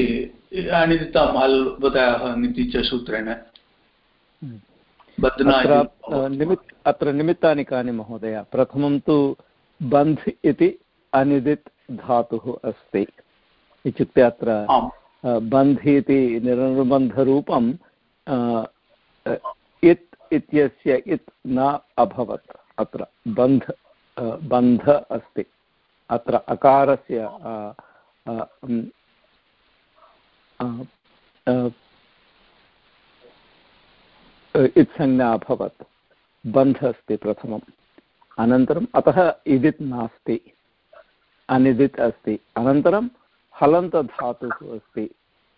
अनिदितं हल् बदयः इति च सूत्रेण। निमित् अत्र निमित्तानि कानि महोदय? प्रथमं तु बन्ध् इति अनिदित् धातुः अस्ति। इत्युक्ते अत्र बन्ध् इति निरनुबन्धरूपं इत् इत्यस्य इत् न अभवत्। अत्र बन्ध बन्ध अस्ति। अत्र अकारस्य इत्संज्ञा अभवत्। बन्ध अस्ति प्रथमम्। अनन्तरम् अतः इदित् नास्ति। अनिदित् अस्ति। अनन्तरं हलन्तधातुः अस्ति।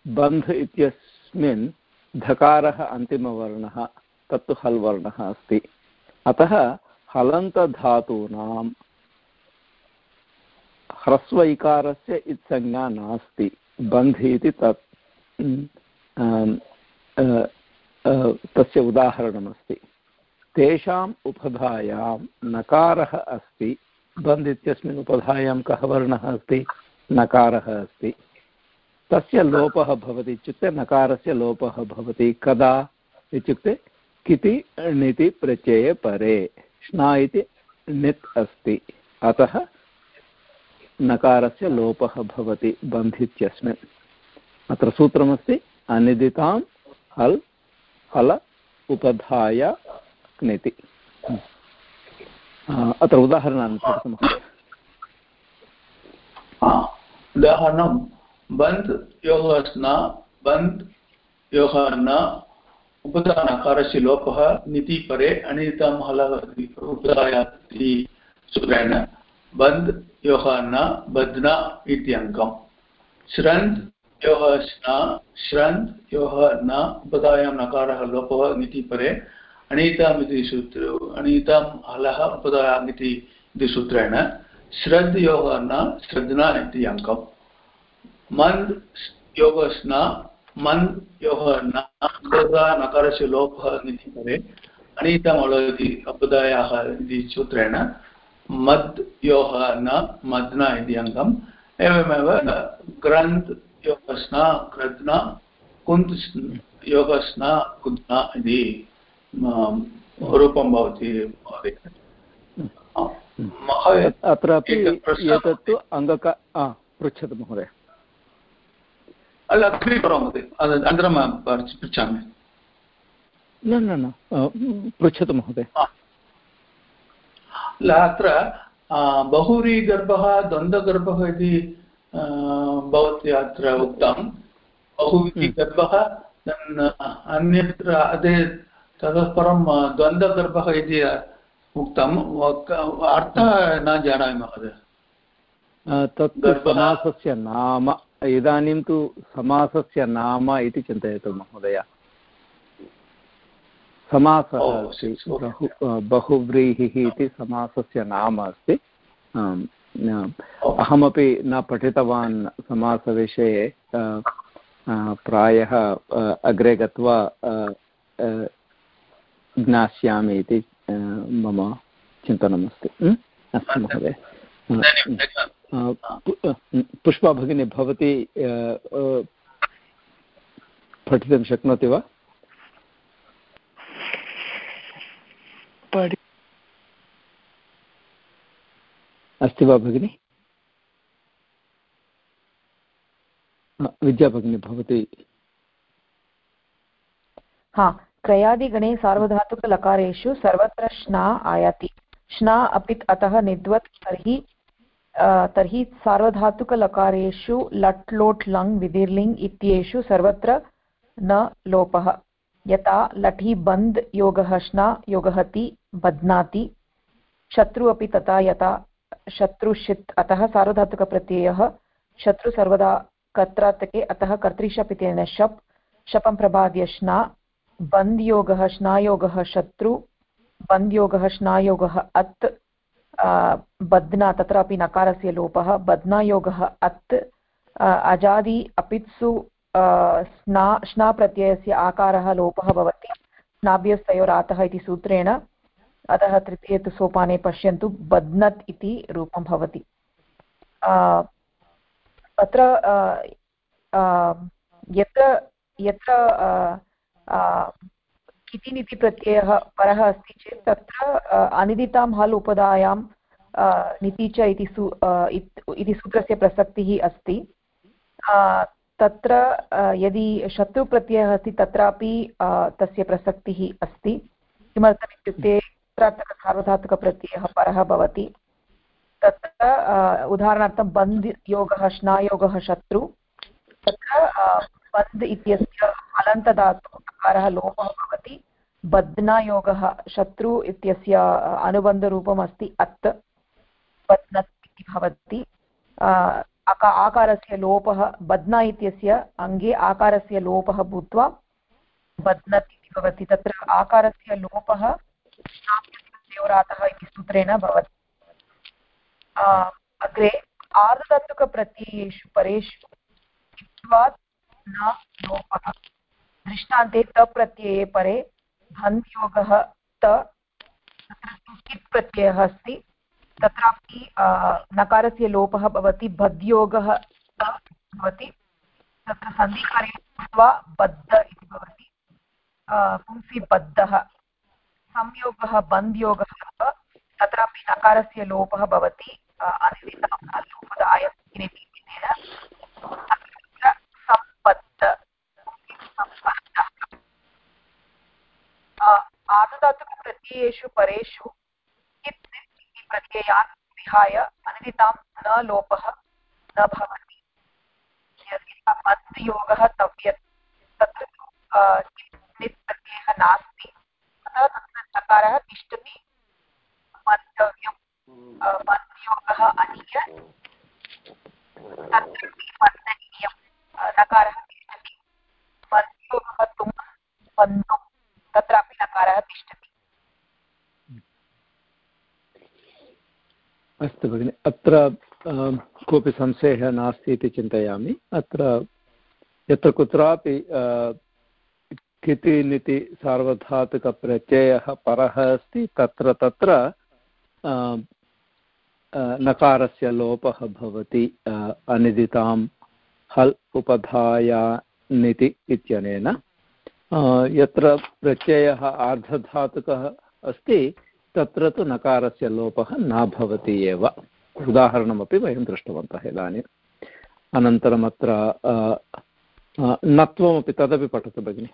बन्ध इत्यस्मिन् धकारः अन्तिमवर्णः, तत्तु हल् वर्णः अस्ति। अतः हलन्तधातूनां ह्रस्वैकारस्य इत्संज्ञा नास्ति। बन्धि इति तत् तस्य उदाहरणमस्ति। तेषाम् उपधायां नकारः अस्ति। बन्द् इत्यस्मिन् उपधायां कः वर्णः अस्ति? नकारः अस्ति। तस्य लोपः भवति इत्युक्ते नकारस्य लोपः भवति। कदा? इत्युक्ते किति णिति प्रत्यये परे। श्ना इति नित् अस्ति। अतः नकारस्य लोपः भवति बन्धित्यस्मिन् अत्र सूत्रमस्ति, अनिदितां हल् हल उपधाय, क्निति। अत्र उदाहरणानि पठतु उदाहरणं बन्द् योगः स्न बन्द् योगः न उपधानकारस्य लोपः निति परे अनिदितां हल उपधाय इति सूत्रेण बन्द् योगः न बध्ना इत्यङ्कम् श्रन्त् योः स्न श्रन्त् योः न उपदायां नकारः लोपः इति परे। अनीताम् इति सूत्र अनीतां हलः, उपदायाम् इति सूत्रेण। श्रद् योः न श्रद्ना इति अङ्कम्। मन्द् योगः स्न मन्द् योः नकारस्य लोपः इति परे अनीताम् इति सूत्रेण मद् योः न मद्ना इति अङ्गम्। एवमेव ग्रन्थ् योगस्ना कृत्ना कुन्त् योगस्ना कुन्त्ना इति रूपं भवति महोदय। अत्रापि एतत्तु अङ्गक पृच्छतु महोदय। अल्ल अग्रे करोमि अनन्तरं पृच्छामि न न न पृच्छतु महोदय अत्र बहुरीगर्भः द्वन्द्वगर्भः इति भवती अत्र उक्तं बहुविधगर्भः अन्यत्र अदे ततः परं द्वन्द्वगर्भः इति उक्तम् अर्थः न जानामि महोदय तत् समासस्य नाम इदानीं तु समासस्य नाम इति चिन्तयतु महोदय। समासः बहुव्रीहिः इति समासस्य नाम अस्ति। अहमपि न पठितवान् समासविषये प्रायः अग्रे गत्वा ज्ञास्यामि इति मम चिन्तनमस्ति। अस्तु महोदय। पुष्पा भगिनी भवती पठितुं शक्नोति वा? अस्ति वा भगिनि? विद्या भगिनी भवती। हा क्रयादिगणे सार्वधातुकलकारेषु सर्वत्र श्ना आयाति। श्ना अपि अतः निद्वत् तर्हि तर्हि सार्वधातुकलकारेषु लट् लोट् लङ् विधिर्लिङ् इत्येषु सर्वत्र न लोपः। यथा लठि बन्द् योगः श्ना योगहति बध्नाति शत्रु अपि तथा यथा शत्रुषित् अतः सार्वधातुकप्रत्ययः शत्रु सर्वदा कर्त्रातके, अतः कर्तृशप् इत्यनेन शप्, शपं प्रबाद्य श्ना बन्द्योगः श्नायोगः शत्रु बन्द्योगः श्नायोगः अत् बध्ना, तत्रापि नकारस्य लोपः बध्नायोगः अत् अजादि, अपित्सु स्ना श्ना प्रत्ययस्य आकारः लोपः भवति स्नाभ्यस्तयोरातः इति सूत्रेण, अतः तृतीये तु सोपाने पश्यन्तु, बध्नत् इति रूपं भवति। अत्र यत्र यत्र किति प्रत्ययः परः अस्ति चेत् तत्र अनिदितां हल् उपधायां निति च इति सू इति सूत्रस्य प्रसक्तिः अस्ति। तत्र यदि शत्रुप्रत्ययः अस्ति, तत्रापि तस्य प्रसक्तिः अस्ति। किमर्थम् इत्युक्ते सार्वधातुकप्रत्ययः परः भवति। तत्र उदाहरणार्थं बन्द् योगः श्नायोगः शत्रु। तत्र बन्द् इत्यस्य हलन्तधातु अकारः लोपः भवति। बध्नायोगः शत्रु इत्यस्य अनुबन्धरूपम् अस्ति अत्। बध्नत् इति भवति अका आकारस्य लोपः बध्ना इत्यस्य अङ्गे आकारस्य लोपः भूत्वा बध्नत् इति भवति। तत्र आकारस्य लोपः देवरातः इति सूत्रेण भवति। अग्रे आर्धधातुकप्रत्ययेषु परेषु लोपः। दृष्टान्ते तप्रत्यये परे भन्योगः त तत्र कित् प्रत्ययः अस्ति। तत्रापि नकारस्य लोपः भवति, बद्योगः भवति। तत्र सन्धिकार्यं कृत्वा बद्ध इति भवति। पुंसि बद्धः। संयोगः बन्द्योगः तत्रापि नकारस्य लोपः भवति। लोपदाय सम्पद्ध आदधातुकप्रत्ययेषु परेषु इति प्रत्ययान् विहाय अनिदितां न लोपः, न भवति। मद्योगः तव्यत् तत्र प्रत्ययः नास्ति, अतः तत्र चकारः तिष्ठति। मन्तव्यं मद्योगः अनीय नकारः तिष्ठति। मद्योगः तुं बन्धुं तत्रापि नकारः तिष्ठति। अस्तु भगिनि, अत्र कोऽपि संशयः नास्ति इति चिन्तयामि। अत्र यत्र कुत्रापि किति निति सार्वधातुकप्रत्ययः परः अस्ति, तत्र तत्र नकारस्य लोपः भवति अनिदितां हल् उपधाया निति इत्यनेन। यत्र प्रत्ययः आर्धधातुकः अस्ति, तत्र तु नकारस्य लोपः न भवति एव। उदाहरणमपि वयं दृष्टवन्तः इदानीम् अनन्तरम् अत्र नत्वमपि तदपि पठतु भगिनि।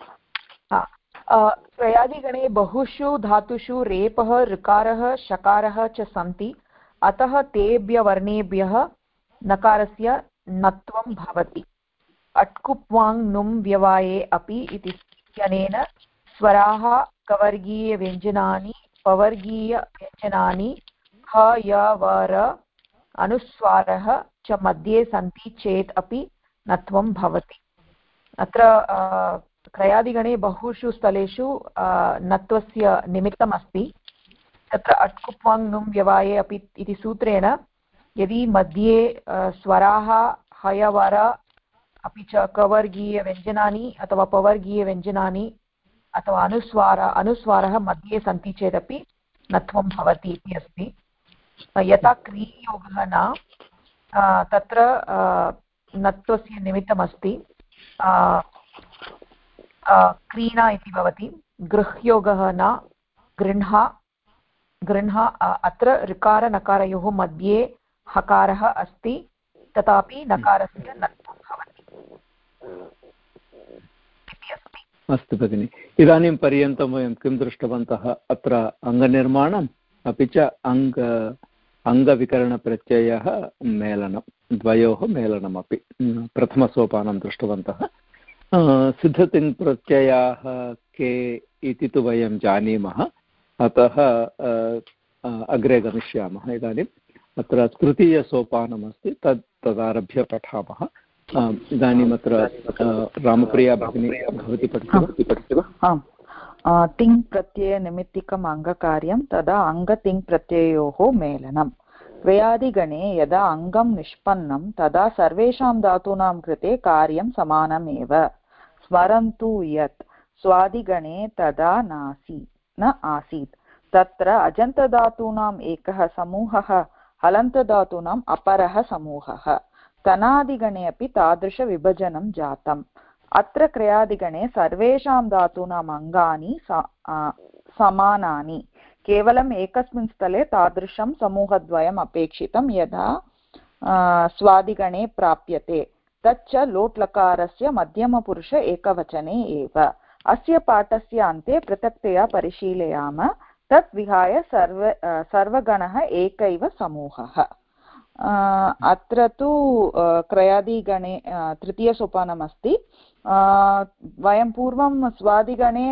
त्रयादिगणे बहुषु धातुषु रेपः, ऋकारः, शकारः च सन्ति। अतः तेभ्यवर्णेभ्यः नकारस्य नत्वं भवति। अट्कुप्वाङ् नुम् व्यवाये अपि इति इत्यनेन स्वराः कवर्गीयव्यञ्जनानि पवर्गीयव्यञ्जनानि ह, य वर अनुस्वारः च मध्ये सन्ति चेत् अपि नत्वं भवति। अत्र क्रयादिगणे बहुषु स्थलेषु नत्वस्य निमित्तमस्ति। तत्र अट्कुप्वाङ् व्यवाये अपि इति सूत्रेण यदि मध्ये स्वराः हयवर अपि च कवर्गीयव्यञ्जनानि अथवा पवर्गीयव्यञ्जनानि अथवा अनुस्वार, अनुस्वारः मध्ये सन्ति चेदपि नत्वं भवति इति अस्ति। यथा क्रीयोगः न तत्र नत्वस्य निमित्तमस्ति। क्रीणा इति भवति। गृह्योगः न, गृह्णा गृह्णा अत्र ऋकारनकारयोः मध्ये हकारः अस्ति। तथापि नकारस्य नत्वं अस्तु भगिनि। इदानीं पर्यन्तं वयं किं दृष्टवन्तः? अत्र अङ्गनिर्माणम्, अपि च अङ्ग, अङ्गविकरणप्रत्ययः मेलनं, द्वयोः मेलनमपि प्रथमसोपानं दृष्टवन्तः। सिद्धतिङ्प्रत्ययाः के इति तु वयं जानीमः। अतः अग्रे गमिष्यामः इदानीम्। अत्र तृतीयसोपानमस्ति तत् तदारभ्य पठामः। इदानीम् अत्र रामप्रिया भगिनी भवती पठति? पठति वा आम् तिङ् प्रत्ययनिमित्तिकम् अङ्गकार्यं, तदा अङ्गतिङ् प्रत्ययोः मेलनं क्रियादिगणे यदा अङ्गं निष्पन्नं, तदा सर्वेषां धातूनां कृते कार्यं समानमेव। स्मरन्तु यत् स्वादिगणे तदा नासी, न आसीत्। तत्र अजन्तधातूनाम् एकः समूहः, हलन्तधातूनाम् अपरः समूहः। तनादिगणे अपि तादृशविभजनं जातम्। अत्र क्रियादिगणे सर्वेषां धातूनाम् अङ्गानि समानानि। केवलम् एकस्मिन् स्थले तादृशं समूहद्वयम् अपेक्षितं यदा स्वादिगणे प्राप्यते। तच्च लोट्लकारस्य मध्यमपुरुष एकवचने एव। अस्य पाठस्य अन्ते पृथक्तया परिशीलयाम। तत् विहाय सर्व सर्वगणः एकैव समूहः। अत्र तु क्रयादिगणे तृतीयसोपानमस्ति वयं पूर्वं स्वादिगणे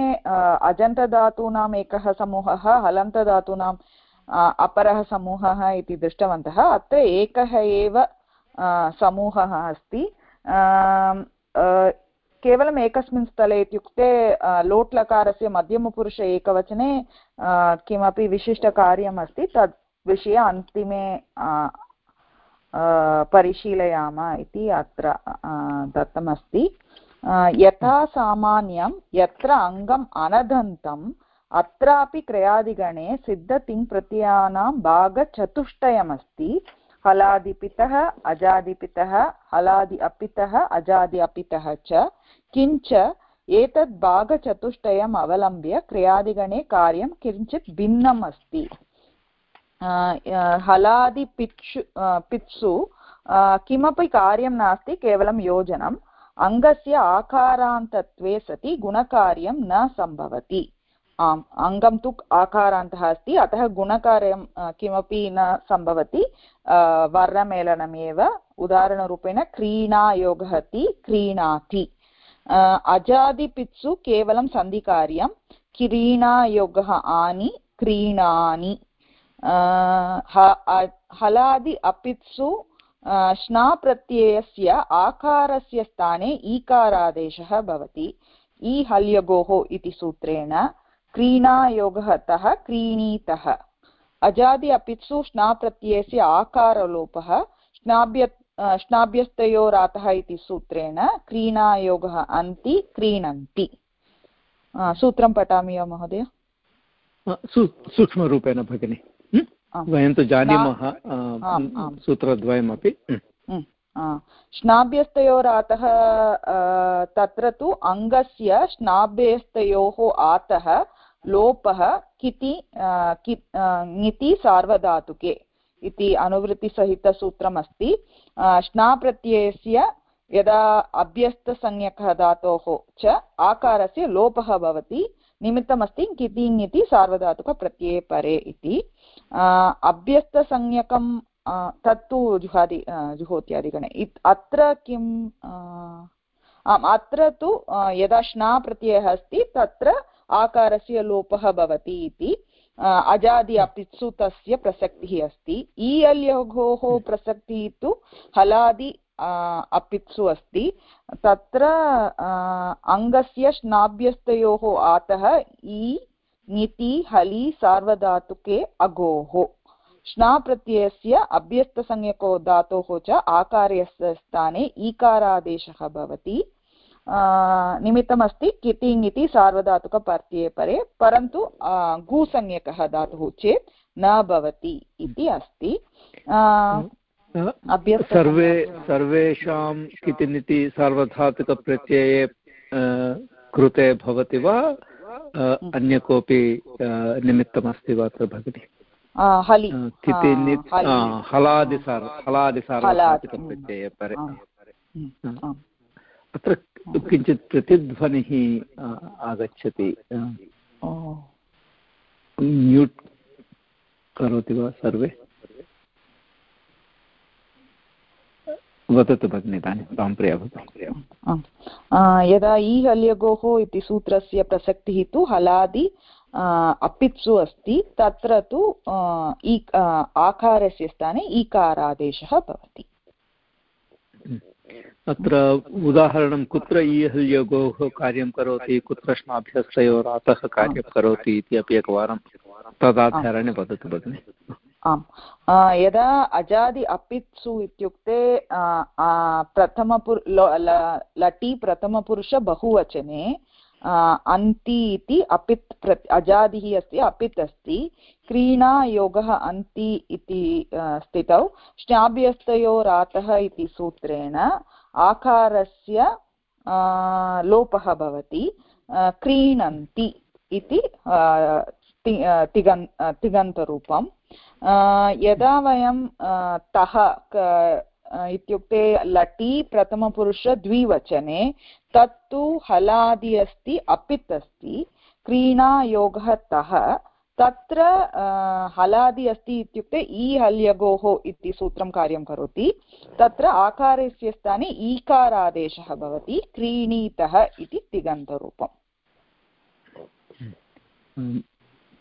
अजन्तधातूनाम् एकः समूहः हलन्तधातूनाम् अपरः समूहः इति दृष्टवन्तः अत्र एकः एव समूहः अस्ति केवलम् एकस्मिन् स्थले इत्युक्ते लोट्लकारस्य मध्यमपुरुष एकवचने किमपि विशिष्टकार्यम् अस्ति तद् विषये अन्तिमे परिशीलयाम इति अत्र दत्तमस्ति। यथा सामान्यं यत्र अङ्गम् अनदन्तम्, अत्रापि क्रयादिगणे सिद्धतिङ्प्रत्ययानां भागचतुष्टयमस्ति। हलादिपितः, अजादिपितः, हलादि अपितः, अजादि अपितः च, किञ्च एतद् भागचतुष्टयम् अवलम्ब्य क्रियादिगणे कार्यं किञ्चित् भिन्नम् अस्ति हलादिपित्सु पित्सु किमपि कार्यं नास्ति, केवलं योजनम्। अङ्गस्य आकारान्तत्वे सति गुणकार्यं न सम्भवति। आम्, अङ्गं तु आकारान्तः अस्ति, अतः गुणकार्यं किमपि न सम्भवति। वर्णमेलनमेव, उदाहरणरूपेण क्रीणायोगः ति क्रीणाति। अजादिपित्सु केवलं सन्धिकार्यं, क्रीणायोगः आनि, क्रीणानि। हलादि अपित्सु श्नाप्रत्ययस्य आकारस्य स्थाने ईकारादेशः भवति। ई हल्यगोः इति सूत्रेण क्रीणायोगः तः क्रीणीतः। अजादि अपित्सु श्नाप्रत्ययस्य आकारलोपः श्नाभ्य श्नाभ्यस्तयोरातः इति सूत्रेण क्रीणायोगः अन्ति, क्रीणन्ति। सूत्रं पठामि वा महोदय? सूक्ष्मरूपेण भगिनि। वयं तु जानीमः सूत्रद्वयमपि। श्नाभ्यस्तयोरातः तत्र तु अङ्गस्य श्नाभ्यस्तयोः आतः लोपः किति ङिति सार्वधातुके इति अनुवृत्तिसहितसूत्रमस्ति। श्नाप्रत्ययस्य यदा अभ्यस्तसंज्ञकः धातोः च आकारस्य लोपः भवति। निमित्तमस्ति कितिङ् इति सार्वधातुकप्रत्यये परे इति। अभ्यस्तसंज्ञकं तत्तु जुहादि जुहोत्यादिगणे। अत्र किम् आम्, अत्र तु यदा श्ना प्रत्ययः अस्ति, तत्र आकारस्य लोपः भवति इति। अजादि अपित्सु तस्य प्रसक्तिः अस्ति। इ प्रसक्तिः तु हलादि अपित्सु अस्ति। तत्र अङ्गस्य श्नाभ्यस्तयोः आतः इ ङिति हलि, सार्वधातुके, अगोः। श्नाप्रत्ययस्य अभ्यस्तसंज्ञको धातोः च आकारस्य स्थाने ईकारादेशः भवति। निमित्तमस्ति कितिङ् इति सार्वधातुकप्रत्यये परे, परन्तु गुसंज्ञकः धातुः चेत् न भवति इति अस्ति। सर्वे सर्वेषां कितिनिति सार्वधातुकप्रत्यये कृते भवति वा? अन्य कोऽपि निमित्तमस्ति वा अत्र भगिनि? किति हलादिसार हलादिसार्वधातुकप्रत्यये परे। अत्र किञ्चित् प्रतिध्वनिः आगच्छति। म्यूट् करोति वा सर्वे? वदतु भगिनि इदानीं यदा इ हल्यगोः इति सूत्रस्य प्रसक्तिः तु हलादि अपित्सु अस्ति तत्र तु आकारस्य स्थाने ईकारादेशः भवति। अत्र उदाहरणं कुत्र ईहल्यगोः कार्यं करोति कुत्र श्नाभ्यस्तयोरातः कार्यं करोति इति अपि एकवारं तदाधारणे वदतु भगिनि। आम्। यदा अजादि अपित्सु इत्युक्ते प्रथमपुर् लटि प्रथमपुरुष बहुवचने अन्ति इति अपित् प्र, अजादिः अस्ति, अपित् अस्ति। क्रीणा अन्ति इति स्थितौ। श्नाभ्यस्तयोरातः इति सूत्रेण आकारस्य लोपः भवति। क्रीणन्ति इति तिगन् तिगन्तरूपं यदा वयं तः इत्युक्ते लटि, प्रथमपुरुष, द्विवचने, तत्तु हलादि अस्ति, अपित् अस्ति, क्रीणायोगः तः, तत्र हलादि अस्ति इत्युक्ते इ हल्यगोः इति सूत्रं कार्यं करोति, तत्र आकारस्य स्थाने ईकारादेशः भवति, क्रीणीतः इति तिगन्तरूपम्।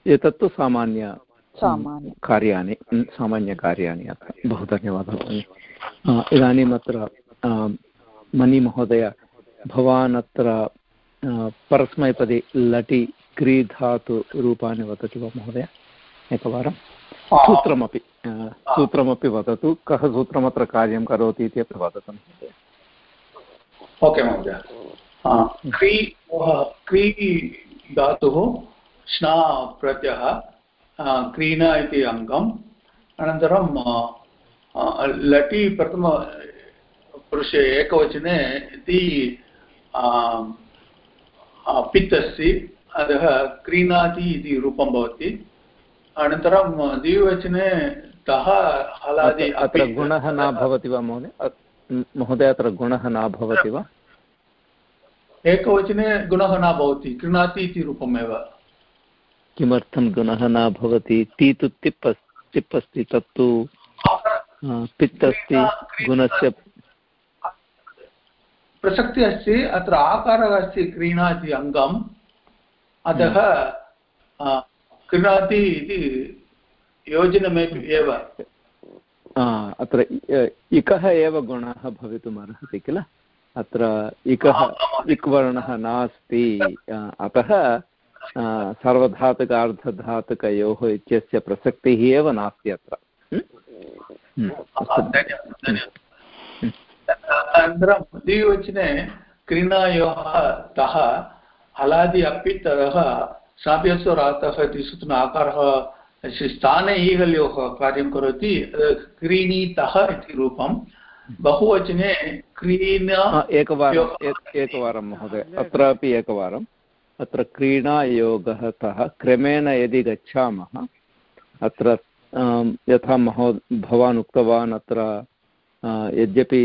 एतत्तु सामान्य सामान्य। कार्याणि सामान्यकार्याणि अत्र। बहु धन्यवादः इदानीम् अत्र मणिमहोदय भवान् अत्र परस्मैपदे लटि क्रीधातुरूपाणि वदति वा महोदय? एकवारं। सूत्रमपि सूत्रमपि वदतु। कः सूत्रमत्र कार्यं करोति इति अपि वदतु महोदय। ओके महोदय। क्री क्री धातुः श्ना प्रत्ययः क्रीण इति अङ्गम् अनन्तरं लटि प्रथमपुरुषे एकवचने इति पित् अस्ति अतः क्रीणाति इति रूपं भवति अनन्तरं द्विवचने तः हलादि अत्र गुणः न भवति वा महोदय महोदय अत्र गुणः न भवति वा एकवचने गुणः न भवति क्रीणाति इति रूपमेव किमर्थं गुणः न भवति? ति तु तिप् तिप् अस्ति तत्तु। पित् अस्ति गुणस्य प्रसक्तिः अस्ति अत्र आकारः अस्ति क्रीणाति अङ्गम्। अतः क्रीणाति इति योजनमेव एव। अत्र इकः एव गुणः भवितुम् अर्हति किल? अत्र इकः इक् वर्णः नास्ति। अतः सार्वधातुकार्धधातुकयोः इत्यस्य प्रसक्तिः एव नास्ति अत्र। अनन्तरं द्विवचने क्रीणायोः तः हलादि अपि ततः साभ्यस्वरातः इति सूत्रेण आकारः स्थाने ईहल्योः कार्यं करोति क्रीणीतः इति रूपं। बहुवचने क्रीणा एकवारम् एकवारं महोदय अत्रापि एकवारम् अत्र क्रीडायोगः तः क्रमेण यदि गच्छामः, अत्र यथा महो, भवान् उक्तवान् अत्र यद्यपि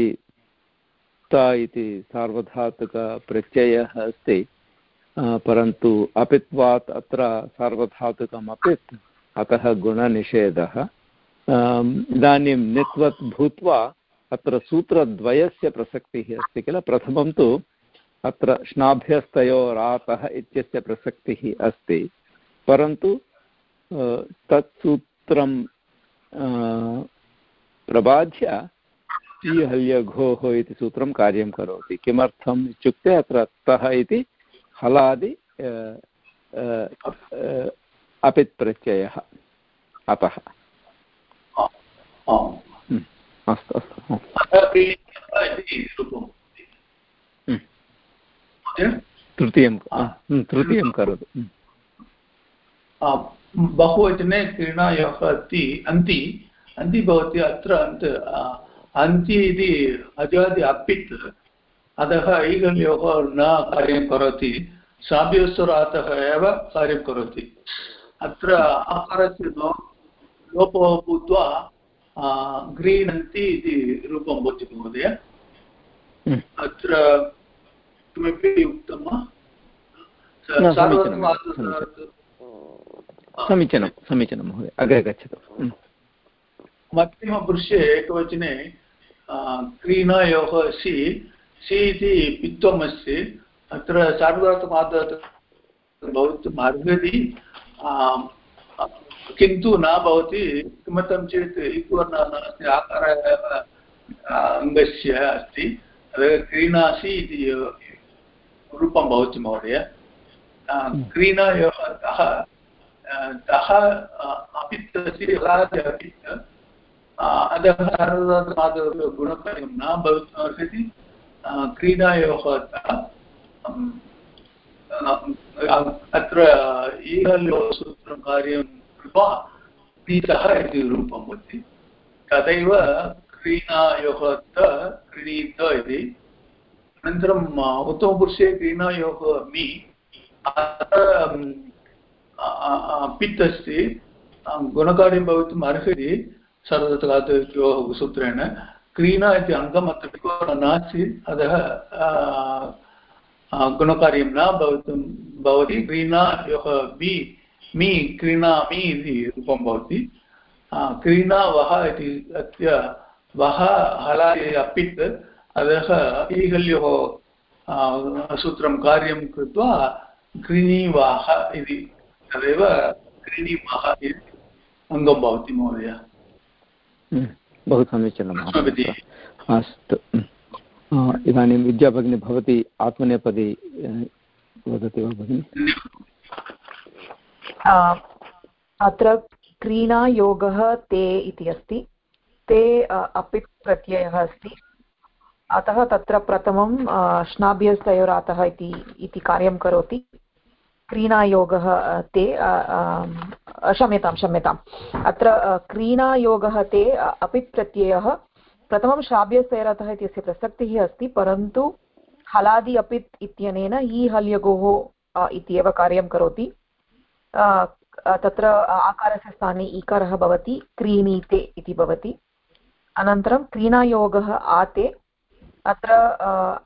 त इति सार्वधातुकप्रत्ययः अस्ति परन्तु अपित्वात् अत्र सार्वधातुकम् अतः गुणनिषेधः। इदानीं नित्वत् भूत्वा अत्र सूत्रद्वयस्य प्रसक्तिः अस्ति किल? प्रथमं तु अत्र श्नाभ्यस्तयोरातः इत्यस्य प्रसक्तिः अस्ति। परन्तु तत् सूत्रं प्रबाध्य ईहल्यघोः इति सूत्रं कार्यं करोति। किमर्थम् इत्युक्ते अत्र तः इति हलादि अपित् प्रत्ययः अतः अस्तु अस्तु। तृतीयं तृतीयं करोतु बहुवचने क्रीडायोः अस्ति अन्ति अन्ति भवति अत्र अन्त अन्ति इति अजादि अपित् अतः ऐगल्योः न कार्यं करोति साभ्यस्वरातः एव कार्यं करोति अत्र आकारस्य लो लोपो भूत्वा ग्रीणन्ति इति रूपं भवति महोदय। अत्र किमपि उक्तं वा समीचीनं समीचीनं महोदय। अग्रे गच्छतु। मध्यमपुरुषे एकवचने क्रीणायोः सि सि इति पित्वम् अस्ति अत्र सार्वधातुमादातु भवितुम् अर्हति किन्तु न भवति किमर्थं चेत् इक्वर्णस्य आकारः अङ्गस्य अस्ति। क्रीणासि इति रूपं भवति महोदय। क्रीणायोः कः कः अपित्तस्य अपित् अतः गुणकार्यं न भवितुम् अर्हति क्रीडायोः अत्र ईहल्योसूत्रं कार्यं कृत्वा पीतः इति रूपं भवति। तदैव क्रीणायोः क्रीणीत इति अनन्तरम् उत्तमपुरुषे क्रीणायोः मि पित् अस्ति गुणकार्यं भवितुम् अर्हति सर्वतकातयोः सूत्रेण। क्रीणा इति अङ्गम् अत्र नास्ति, अतः गुणकार्यं न भवितुं भवति। क्रीणायोः बि मी क्रीणामि इति रूपं भवति। क्रीणा वः इति अस्य वः हलाय अपित् अतः ईहल्योः सूत्रं कार्यं कृत्वा क्रीणीवाः इति तदेव क्रीणीवाः इति अङ्गं भवति महोदय। बहु समीचीनम् अस्तु। इदानीं विद्याभगिनी भवती आत्मनेपदी वदति वा भगिनि? अत्र क्रीणायोगः ते इति अस्ति। ते अपित् प्रत्ययः अस्ति। अतः तत्र प्रथमं श्नाभ्यस्तयोरातः इति इति कार्यं करोति। क्रीणायोगः ते क्षम्यतां क्षम्यताम् अत्र क्रीणायोगः ते अपि प्रत्ययः प्रथमं शाब्यसेरतः इत्यस्य प्रसक्तिः अस्ति, परन्तु हलादि अपित् इत्यनेन इ हल्यगोः इत्येव कार्यं करोति। तत्र आकारस्य स्थाने ईकारः भवति, क्रीणीते इति भवति। अनन्तरं क्रीणायोगः आते अत्र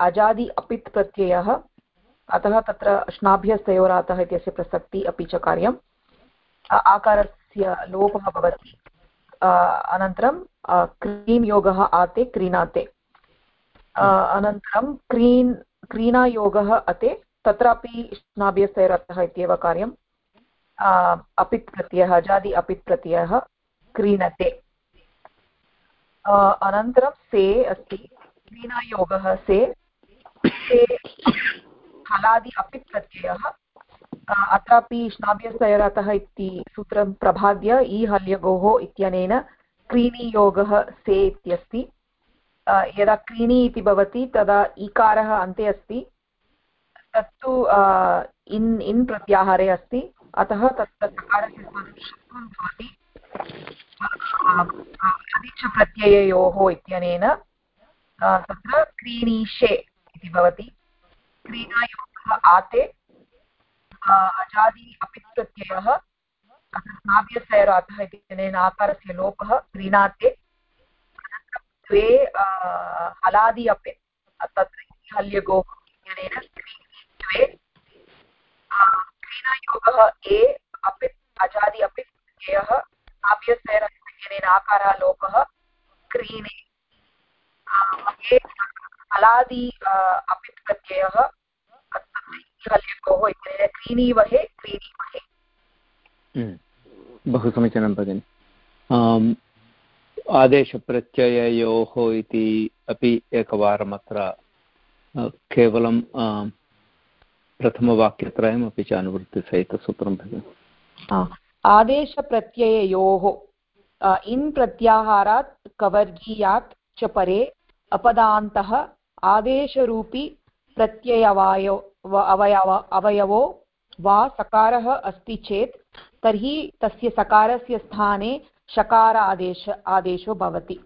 अजादि अपित् प्रत्ययः। अतः तत्र श्नाभ्यस्तयोरातः इत्यस्य प्रसक्ति अपि च कार्यम् आकारस्य लोपः भवति। अनन्तरं क्रीं योगः आते, क्रीणाते। अनन्तरं क्रीन्, क्रीणायोगः अते, तत्रापि श्नाभ्यस्तयोरातः इत्येव कार्यम् अपित् प्रत्ययः अजादि अपित् प्रत्ययः, क्रीणते। अनन्तरं से अस्ति। क्रीणायोगः से हलादि अपि प्रत्ययः अत्रापि श्नाभ्यस्तयरतः इति सूत्रं प्रभाद्य इ हल्यगोः इत्यनेन क्रीणीयोगः से इत्यस्ति। यदा क्रीणी इति भवति, तदा इकारः अन्ते अस्ति। तत्तु इन् इन् प्रत्याहारे अस्ति। अतः तत्र सकारस्य भवति। प्रत्यययोः इत्यनेन तत्र क्रीणीषे इति भवति। क्रीडायोगः आते। अजादि अपि प्रत्ययः नाव्यसैरातः इत्यनेन आकारस्य लोपः क्रीणाते। द्वे हलादि अपि, तत्र हल्यगोः इत्यनेन द्वे। क्रीणायोगः ए, अपि, अजादि अपि प्रत्ययः नाव्यसैरः इत्यनेन आकारः लोपः क्रीणे। हलादि अपि प्रत्ययः हल्यकोः इत्यनेन क्रीणीवहे क्रीणीमहे हम्म। बहु समीचीनं भगिनि। आदेशप्रत्यययोः इति अपि एकवारम् अत्र केवलं प्रथमवाक्यत्रयमपि च अनुवृत्तिसहितसूत्रं भगिनि। आदेशप्रत्यययोः इन् प्रत्याहारात् कवर्गीयात् च परे अपदान्तः आदेशरूपी प्रत्ययवायो अवयव अवयवो वा सकारः अस्ति चेत् तर्हि तस्य सकारस्य स्थाने शकार आदेश आदेशो भवति।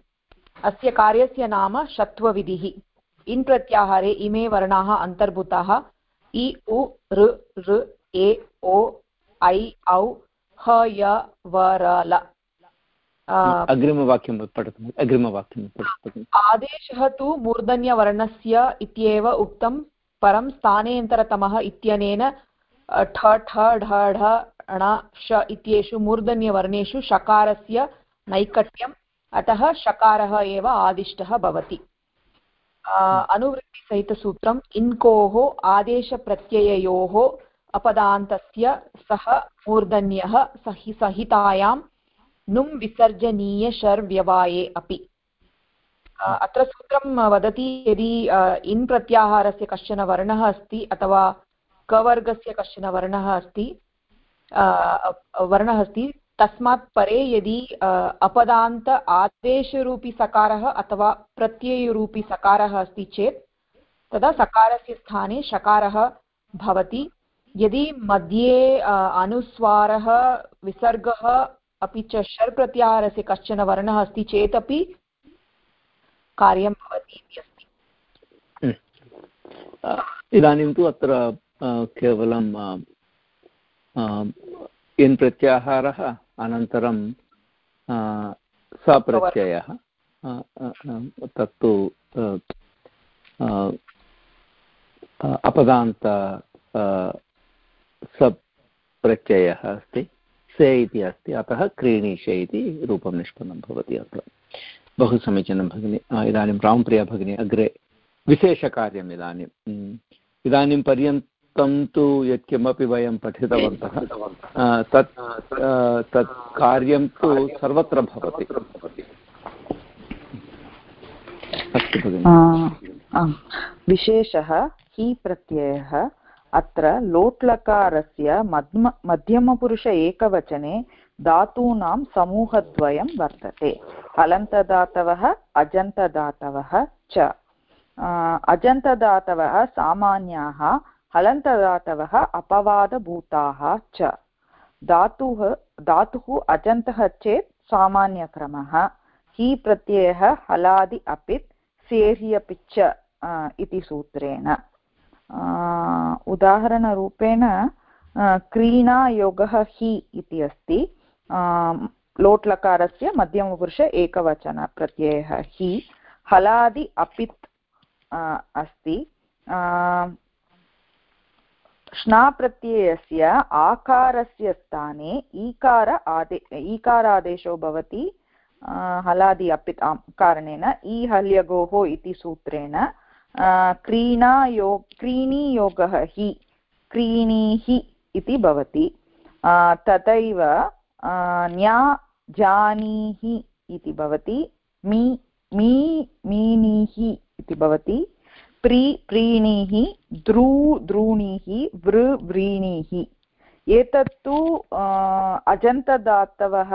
अस्य कार्यस्य नाम षत्वविधिः इन् प्रत्याहारे इमे वर्णाः अन्तर्भूताः। इ, उ, ऋ ऋ, ए, ओ, ऐ, औ, ह, य, व, र, ल। अग्रिमवाक्यं पठतु अग्रिमवाक्यं आदेशः तु मूर्धन्यवर्णस्य इत्येव उक्तं परं स्थानेन्तरतमः इत्यनेन ठ ठ ढ ढ ण श इत्येषु मूर्धन्यवर्णेषु शकारस्य नैकट्यम् अतः शकारः एव आदिष्टः भवति। अनुवृत्तिसहितसूत्रम् इन्कोः आदेशप्रत्यययोः अपदान्तस्य सः मूर्धन्यः सहि सहितायां नुं विसर्जनीयशर्व्यवाये अपि। अत्र सूत्रं वदति, यदि इन् प्रत्याहारस्य कश्चन वर्णः अस्ति अथवा कवर्गस्य कश्चन वर्णः अस्ति वर्णः अस्ति, तस्मात् परे यदि अपदान्त आदेशरूपी सकारः अथवा प्रत्ययरूपी सकारः अस्ति चेत्, तदा सकारस्य स्थाने शकारः भवति। यदि मध्ये अनुस्वारः, विसर्गः अपि च षर् प्रत्याहारस्य कश्चन वर्णः अस्ति चेदपि कार्यं भवति इति अस्ति। इदानीं तु अत्र केवलं इन् प्रत्याहारः, अनन्तरं सप्रत्ययः तत्तु अपदान्त सप्रत्ययः अस्ति। से इति अस्ति, अतः क्रीणीषे इति रूपं निष्पन्नं भवति अत्र। बहु समीचीनं भगिनि इदानीं रामप्रिया भगिनी अग्रे विशेषकार्यम् इदानीम् इदानीं पर्यन्त तं यत्किमपि वयं पठितवन्तः। तत् तत् कार्यं तु सर्वत्र भवति। अस्तु भगिनि। विशेषः हि प्रत्ययः अत्र लोट्लकारस्य मध्म, मध्यमपुरुष एकवचने धातूनां समूहद्वयं वर्तते। हलन्तदातवः, अजन्तदातवः च। अजन्तदातवः सामान्याः, हलन्तदातवः अपवादभूताः च। धातुः धातुः अजन्तः चेत् सामान्यक्रमः। हि प्रत्ययः हलादि अपित् सेर्हि च इति सूत्रेण। उदाहरणरूपेण क्रीणायोगः हि इति अस्ति. लोट्लकारस्य मध्यमपुरुष एकवचनप्रत्ययः हि. हलादि अपित् अस्ति. श्नाप्रत्ययस्य आकारस्य स्थाने ईकार आदे, ईकारादेशो भवति. हलादि अपि कारणेन ई हल्यगोः इति सूत्रेण क्रीणायो क्रीणीयोगः हि, क्रीणीः इति भवति। तथैव न्या जानीहि इति भवति, मी मी, मीनीः इति भवति, प्री, प्रीणीः द्रू, द्रूणीः वृ, व्रीणीः एतत्तु अजन्तदातवः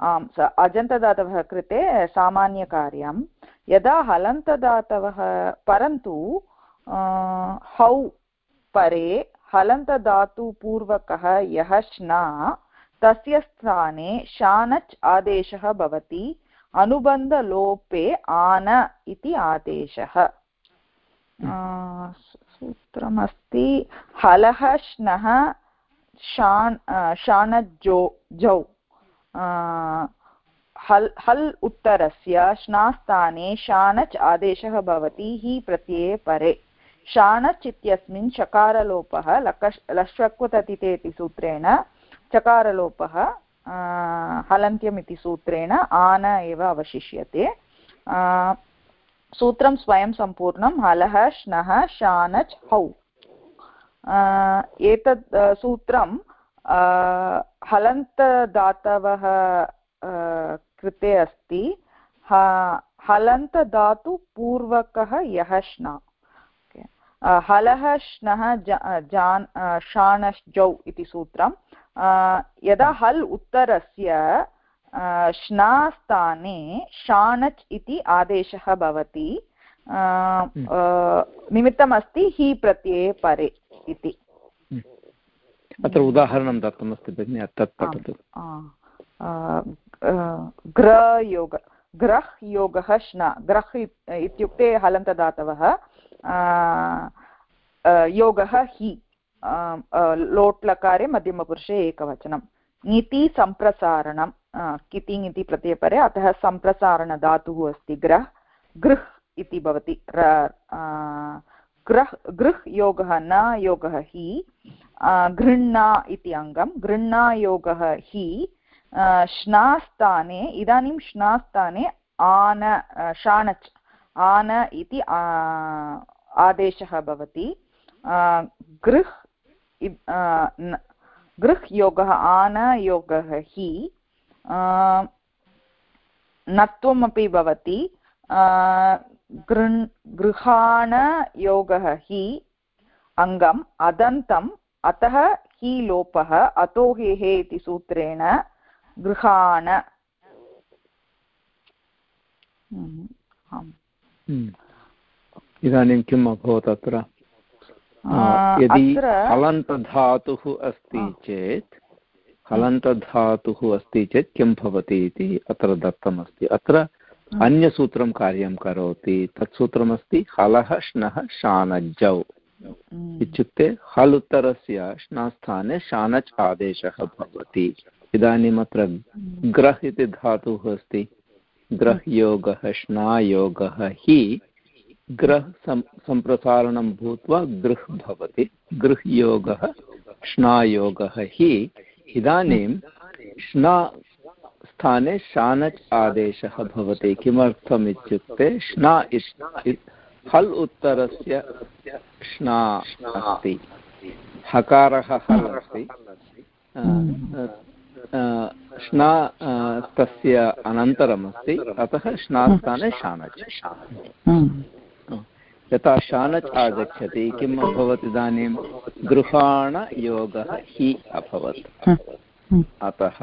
आम् अजन्तदातवः कृते सामान्यकार्यं यदा हलन्तदातवः, परन्तु हौ परे हलन्तधातुपूर्वकः यः श्ना तस्य स्थाने शानच् आदेशः भवति, अनुबन्धलोपे आन इति आदेशः। सूत्रमस्ति, हलः श्नः शान् शाणजो जौ। हल् हल् उत्तरस्य श्नास्थाने शाणच् आदेशः भवति, हि प्रत्यये परे। शाणच् इत्यस्मिन् चकारलोपः लकश् लश्वक्वततिते इति सूत्रेण चकारलोपः हलन्त्यम् इति सूत्रेण आन एव अवशिष्यते। सूत्रं स्वयं सम्पूर्णं, हलः, श्नः, शानच्, हौ। एतत् सूत्रं हलन्तदातवः कृते अस्ति। हलन्तधातुपूर्वकः यः श्न हलः श्नः जान् शाणश्जौ इति सूत्रं यदा हल् उत्तरस्य श्नास्थाने शाणच् इति आदेशः भवति निमित्तम् अस्ति हि प्रत्यये परे इति। अत्र उदाहरणं दत्तमस्ति भगिनि तत् पठतु। ग्रयोग ग्रह् योगः श्न ग्रह् इत्युक्ते हलन्तदातवः योगः हि लोट्लकारे मध्यमपुरुषे एकवचनं नीति सम्प्रसारणं कितिङ् इति प्रत्ययपरे अतः सम्प्रसारणधातुः अस्ति ग्रह् गृह् इति भवति ग्रह् गृह् योगः न योगः हि गृह्णा इति अङ्गं गृह्णायोगः हि श्नास्थाने इदानीं श्नास्थाने आन शाणच् आन इति आदेशः भवति। गृह् गृह् योगः, आन योगः हि नत्वमपि भवति। गृह् गृहाणयोगः हि अङ्गम्, अदन्तम्, अतः हि लोपः, अतो हेः इति सूत्रेण गृहाण। हम्म। इदानीं किम् अभवत् अत्र? यदि हलन्तधातुः अस्ति चेत् हलन्तधातुः अस्ति चेत् किं भवति इति अत्र दत्तमस्ति। अत्र अन्यसूत्रं कार्यं करोति। तत् सूत्रमस्ति हलः श्नः शानजौ इत्युक्ते हल् उत्तरस्य श्नास्थाने शानच् आदेशः भवति। इदानीम् अत्र ग्रह् इति धातुः अस्ति। ग्रह्योगः श्नायोगः हि ग्रह् सम् सम्प्रसारणं भूत्वा गृह् भवति। गृह्योगः श्नायोगः हि इदानीं श्ना स्थाने शानच् आदेशः भवति। किमर्थम् इत्युक्ते श्ना हल् उत्तरस्य श्ना अस्ति। हकारः हल् अस्ति। श्ना तस्य अनन्तरमस्ति। अतः श्नास्थाने शानच्। यथा शानच् आगच्छति किम् अभवत् इदानीं? गृहाणयोगः हि अभवत्। अतः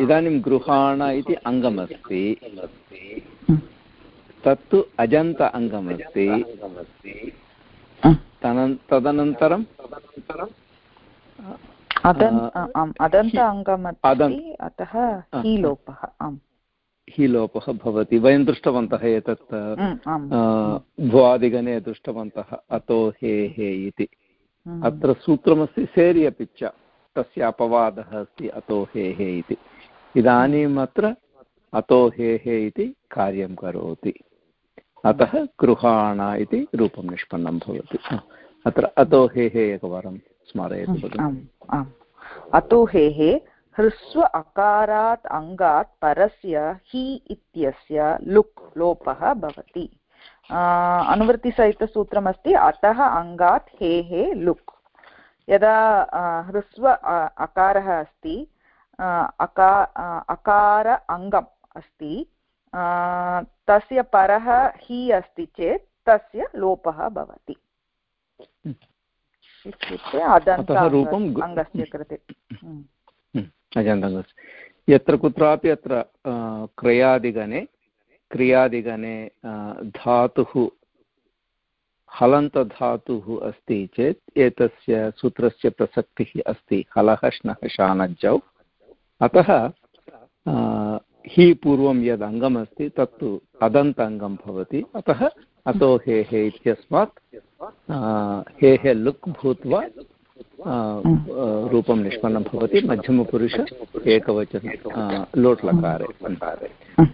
इदानीं गृहाण इति अङ्गमस्ति। तत्तु अजन्त अङ्गमस्ति। तदनन्तरं? अदन्त अङ्गमस्ति अतः हि लोपः आम्। हि लोपः भवति वयं दृष्टवन्तः एतत् भ्वादिगणे दृष्टवन्तः अतो हे हे इति। अत्र सूत्रमस्ति सेरि अपि च तस्य अपवादः अस्ति अतो हे हे इति। इदानीम् अत्र अतो हे हे इति कार्यं करोति। अतः गृहाण इति रूपं निष्पन्नं भवति। अत्र अतो हे हे एकवारं स्मारयतु अतो हे हे, ह्रस्व अकारात् अङ्गात् परस्य हि इत्यस्य लुक् लोपः भवति। अनुवृत्तिसहितसूत्रमस्ति, अतः अङ्गात् हे हे लुक्। यदा ह्रस्व अकारः अस्ति अका अकार अङ्गम् अस्ति तस्य परः हि अस्ति चेत् तस्य लोपः भवति। इत्युक्ते अदन्त अङ्गस्य कृते। अजन्तङ्गस्य यत्र कुत्रापि अत्र क्रयादिगणे क्रियादिगणे धातुः हलन्तधातुः अस्ति चेत् एतस्य सूत्रस्य प्रसक्तिः अस्ति। हलः श्नः शानज्जौ। अतः हि पूर्वं यद् अङ्गमस्ति तत्तु अदन्त अङ्गं भवति। अतः अतो हे हे इत्यस्मात् हे हे लुक् भूत्वा रूपं निष्पन्नं भवति मध्यमपुरुष एकवचन लोट् लकारे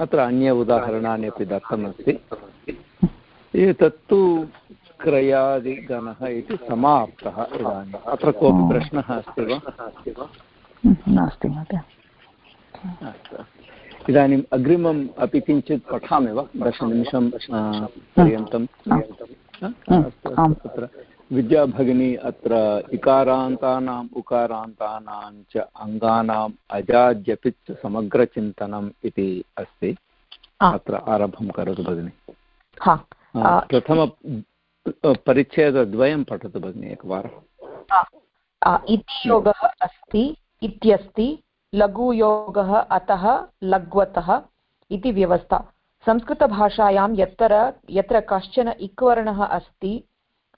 अत्र अन्य उदाहरणानि अपि दत्तमस्ति। एतत्तु क्रयादिगणः इति समाप्तः इदानीम्। अत्र कोऽपि प्रश्नः अस्ति वा? नास्ति महोदय। इदानीम् अग्रिमम् अपि किञ्चित् पठामि वा? दशनिमिषं पर्यन्तं। तत्र विद्याभगिनी अत्र इकारान्तानाम् उकारान्तानां च अङ्गानाम् अजाद्यपित् समग्रचिन्तनम् इति अस्ति। अत्र आरम्भं करोतु भगिनि। प्रथम परिच्छेदद्वयं पठतु भगिनि एकवारम्। इति योगः अस्ति इत्यस्ति लघुयोगः, अतः लघ्वतः इति व्यवस्था। संस्कृतभाषायां यत्र यत्र कश्चन इक्वर्णः अस्ति,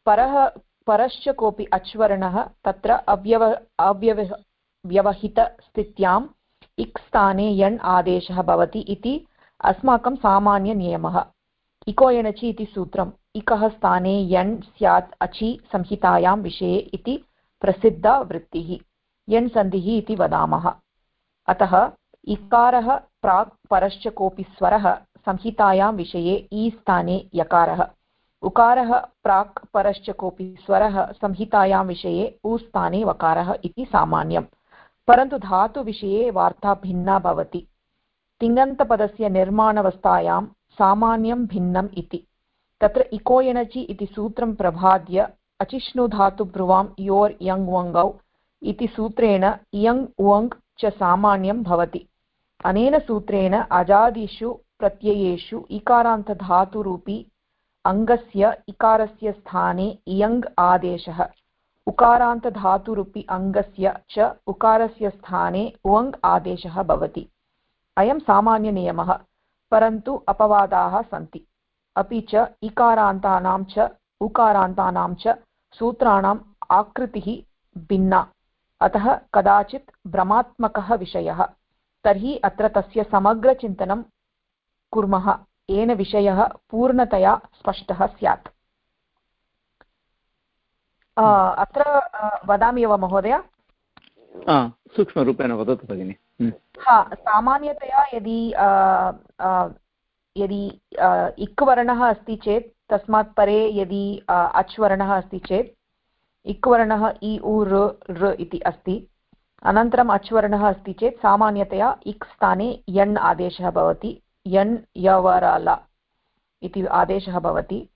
परः, परश्च कोऽपि अच्वर्णः, तत्र अव्यव अव्यव व्यवहितस्थित्याम् इक् स्थाने यण् आदेशः भवति इति अस्माकं सामान्यनियमः। इको एणचि इति सूत्रम्, इकः स्थाने यण् स्यात् अचि संहितायां विषये इति प्रसिद्धा वृत्तिः यण् सन्धिः इति वदामः। अतः इकारः प्राक् परश्च कोऽपि स्वरः संहितायां विषये ई स्थाने यकारः। उकारः प्राक् परश्च कोऽपि स्वरः संहितायां विषये ऊस्थाने वकारः इति सामान्यम्। परन्तु धातुविषये वार्ता भिन्ना भवति। तिङन्तपदस्य निर्माणावस्थायां सामान्यं भिन्नम् इति। तत्र इको इति सूत्रं प्रभाद्य अचिष्णुधातुब्रुवां योर् यङ् वङ्गौ इति सूत्रेण इयङ् उवङ् च सामान्यं भवति। अनेन सूत्रेण अजादिषु प्रत्ययेषु इकारान्तधातुरूपी अङ्गस्य इकारस्य स्थाने इयङ् आदेशः। उकारान्तधातुरुपि अङ्गस्य च उकारस्य स्थाने उवङ् आदेशः भवति। अयं सामान्यनियमः, परन्तु अपवादाः सन्ति। अपि च इकारान्तानां च उकारान्तानां च सूत्राणाम् आकृतिः भिन्ना। अतः कदाचित् भ्रमात्मकः विषयः। तर्हि अत्र तस्य समग्रचिन्तनं कुर्मः। येन विषयः पूर्णतया स्पष्टः स्यात्। अत्र वदामि वा महोदय? सूक्ष्मरूपेण वदतु भगिनि। हम्म। हा सामान्यतया यदि यदि इक् वर्णः अस्ति चेत् तस्मात् परे यदि अच् वर्णः अस्ति चेत् इक् वर्णः इ, उ ऋ इति अस्ति। अनन्तरम् अच् वर्णः अस्ति चेत् सामान्यतया इक् स्थाने यण् आदेशः भवति। यन् यवरल इति आदेशः भवति।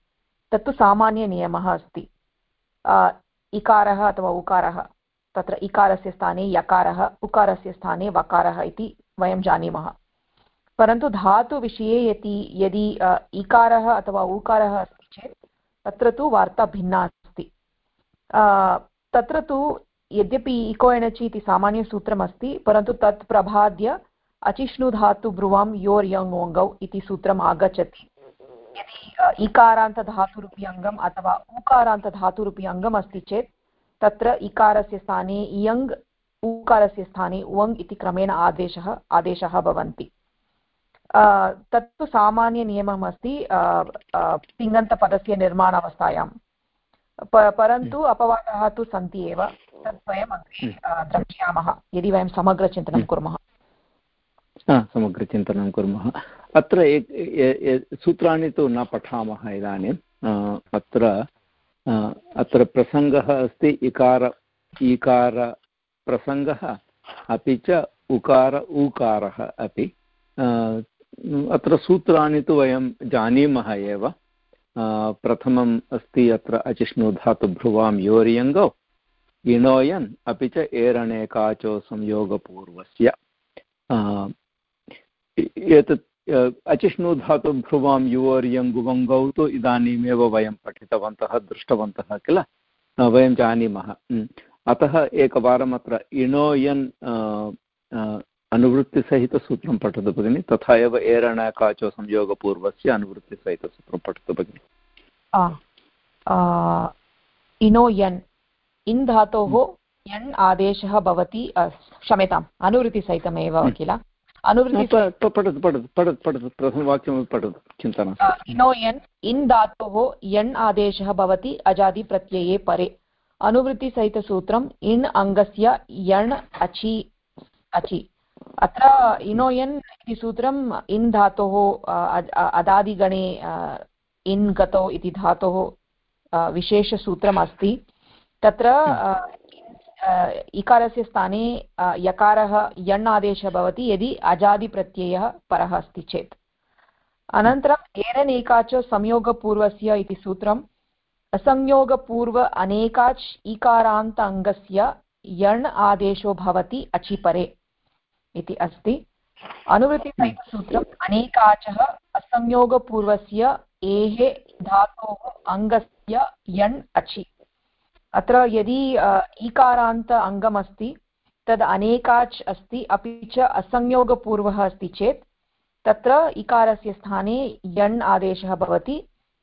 तत्तु सामान्यनियमः अस्ति। इकारः अथवा उकारः। तत्र इकारस्य स्थाने यकारः, उकारस्य स्थाने वकारः इति वयं जानीमः। परन्तु धातुविषये यदि यदि इकारः अथवा उकारः अस्ति चेत् तत्र तु वार्ता भिन्ना तत्र तु यद्यपि इको एणचि इति सामान्यसूत्रमस्ति परन्तु तत् प्रभाद्य अचिष्णुधातु ब्रुवां योर् यङ् ओङ्गौ इति सूत्रम् आगच्छति यदि इकारान्तधातुरूपी अङ्गम् अथवा ऊकारान्तधातुरूपी अङ्गम् अस्ति चेत् तत्र इकारस्य स्थाने इयङ् ऊकारस्य स्थाने उवङ् इति क्रमेण आदेशः आदेशः भवन्ति तत्तु सामान्यनियमम् अस्ति तिङन्तपदस्य निर्माणावस्थायां परन्तु अपवादाः तु सन्ति एव। तत् वयम् द्रक्ष्यामः। यदि वयं समग्रचिन्तनं कुर्मः। समग्रचिन्तनं कुर्मः। अत्र सूत्राणि तु न पठामः इदानीम् अत्र अत्र प्रसङ्गः अस्ति इकार ईकारप्रसङ्गः अपि च उकार ऊकारः अपि। अत्र सूत्राणि तु वयं जानीमः एव। प्रथमम् अस्ति अत्र अचिष्णुधातुभ्रुवां योर्यङ्गौ इणोयन् अपि च एरणेकाचो संयोगपूर्वस्य एतत् अचिष्णुधातु भ्रुवां युवर्यङ्गुवङ्गौ तु इदानीमेव वयं पठितवन्तः दृष्टवन्तः किल वयं जानीमः अतः एकवारम् अत्र इणोयन् अनुवृत्तिसहितसूत्रं पठतु भगिनि तथा एव एरणकाचो संयोगपूर्वस्य अनुवृत्तिसहितसूत्रं पठतु भगिनि इणोयन् इन् धातोः यण् आदेशः भवति क्षम्यताम् अनुवृत्तिसहितमेव किल पठतु पठतु पठतु पठतु प्रथमवाक्यमपि पठतु चिन्ता नास्ति नो यन् इन् धातोः यण् आदेशः भवति अजादिप्रत्यये परे अनुवृत्तिसहितसूत्रम् इन् अङ्गस्य यण् अचि अचि अत्र इनोयन् इति सूत्रम् इन् धातोः अदादिगणे इन् गतौ इति धातोः विशेषसूत्रम् अस्ति तत्र इकारस्य स्थाने यकारः यण् आदेशः भवति यदि अजादिप्रत्ययः परः अस्ति चेत्। अनन्तरम् एरनेकाच संयोगपूर्वस्य इति सूत्रम्। असंयोगपूर्व अनेकाच् इकारान्त अङ्गस्य यण् आदेशो भवति अचिपरे इति अस्ति। अनुवृत्तिसूत्रम् अनेकाचः असंयोगपूर्वस्य एः धातोः अङ्गस्य यण् अचि। अत्र यदि ईकारान्त अङ्गमस्ति तद् अनेकाच् अस्ति, अपि च असंयोगपूर्वः अस्ति चेत्, तत्र इकारस्य स्थाने यण् आदेशः भवति,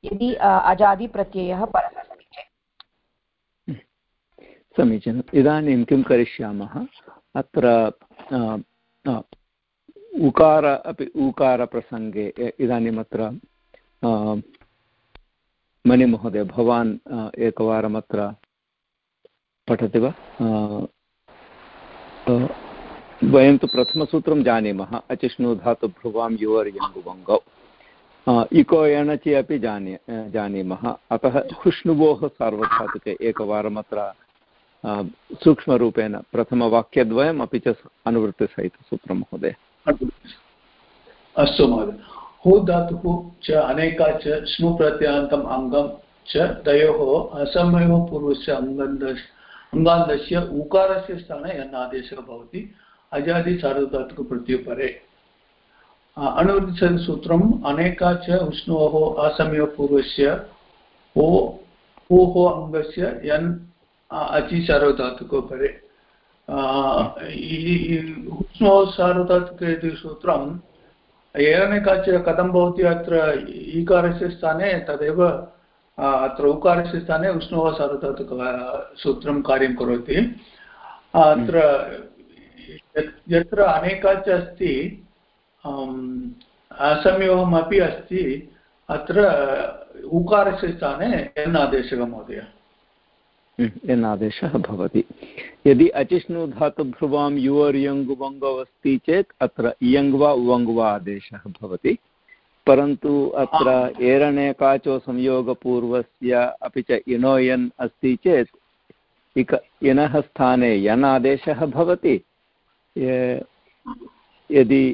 यदि अजादिप्रत्ययः परः अस्ति चेत्। समीचीनम् इदानीं किं करिष्यामः? अत्र उकार अपि, उकारप्रसङ्गे इदानीम् अत्र मणिमहोदय, भवान् एकवारम् अत्र पठति वा? वयं तु प्रथमसूत्रं जानीमः। अचिष्णु धातुभ्रुवां युवर् यङ्गुवङ्गौ। इको एणचि अपि जानी जानीमः। अतः खुष्णुवोः सार्वधातुके एकवारम् अत्र सूक्ष्मरूपेण प्रथमवाक्यद्वयम् अपि च अनुवृत्तिसहितसूत्रं, महोदय। अस्तु, महोदय। हु धातुः च अनेका च स्नु प्रत्यान्तम् अङ्गं च तयोः असमयो अङ्गान्तस्य उकारस्य स्थाने यन् आदेशः भवति अनेका च उष्णोः असमयपूर्वस्य ओ, ओः अङ्गस्य यन् अचि सार्वधातुकोपरे उष्णोः इति एनेका च कथं भवति अत्र ईकारस्य स्थाने, तदेव अत्र उकारस्य स्थाने सार्वधातुक सूत्रं कार्यं करोति। अत्र यत्र अनेका च अस्ति असंयोगमपि अस्ति, अत्र उकारस्य स्थाने एन् आदेशः महोदय। एन् आदेशः भवति। यदि अचिष्णु धातुभ्रुवां युवर्यङ्गुवङ्गौ अस्ति चेत् अत्र इयङ् वा उवङ् वा आदेशः भवति। परन्तु अत्र एरणे संयोगपूर्वस्य अपि च इनो यन् अस्ति चेत् इक इनः स्थाने यन् आदेशः भवति यदि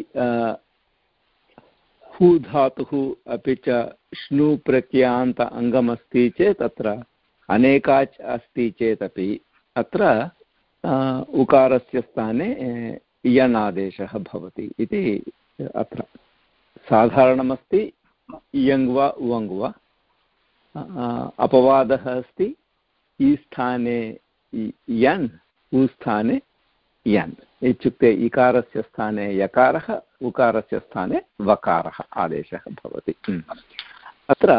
हू धातुः अपि च श्नु प्रत्यान्त अङ्गमस्ति चेत् अत्र अनेकाच् अस्ति चेदपि अत्र उकारस्य स्थाने यन् आदेशः भवति इति अत्र साधारणमस्ति इयङ् वा उवङ् वा अपवादः अस्ति, ई स्थाने यन्, उ स्थाने, यन्। इत्युक्ते इकारस्य स्थाने यकारः, उकारस्य स्थाने वकारः आदेशः भवति। अत्र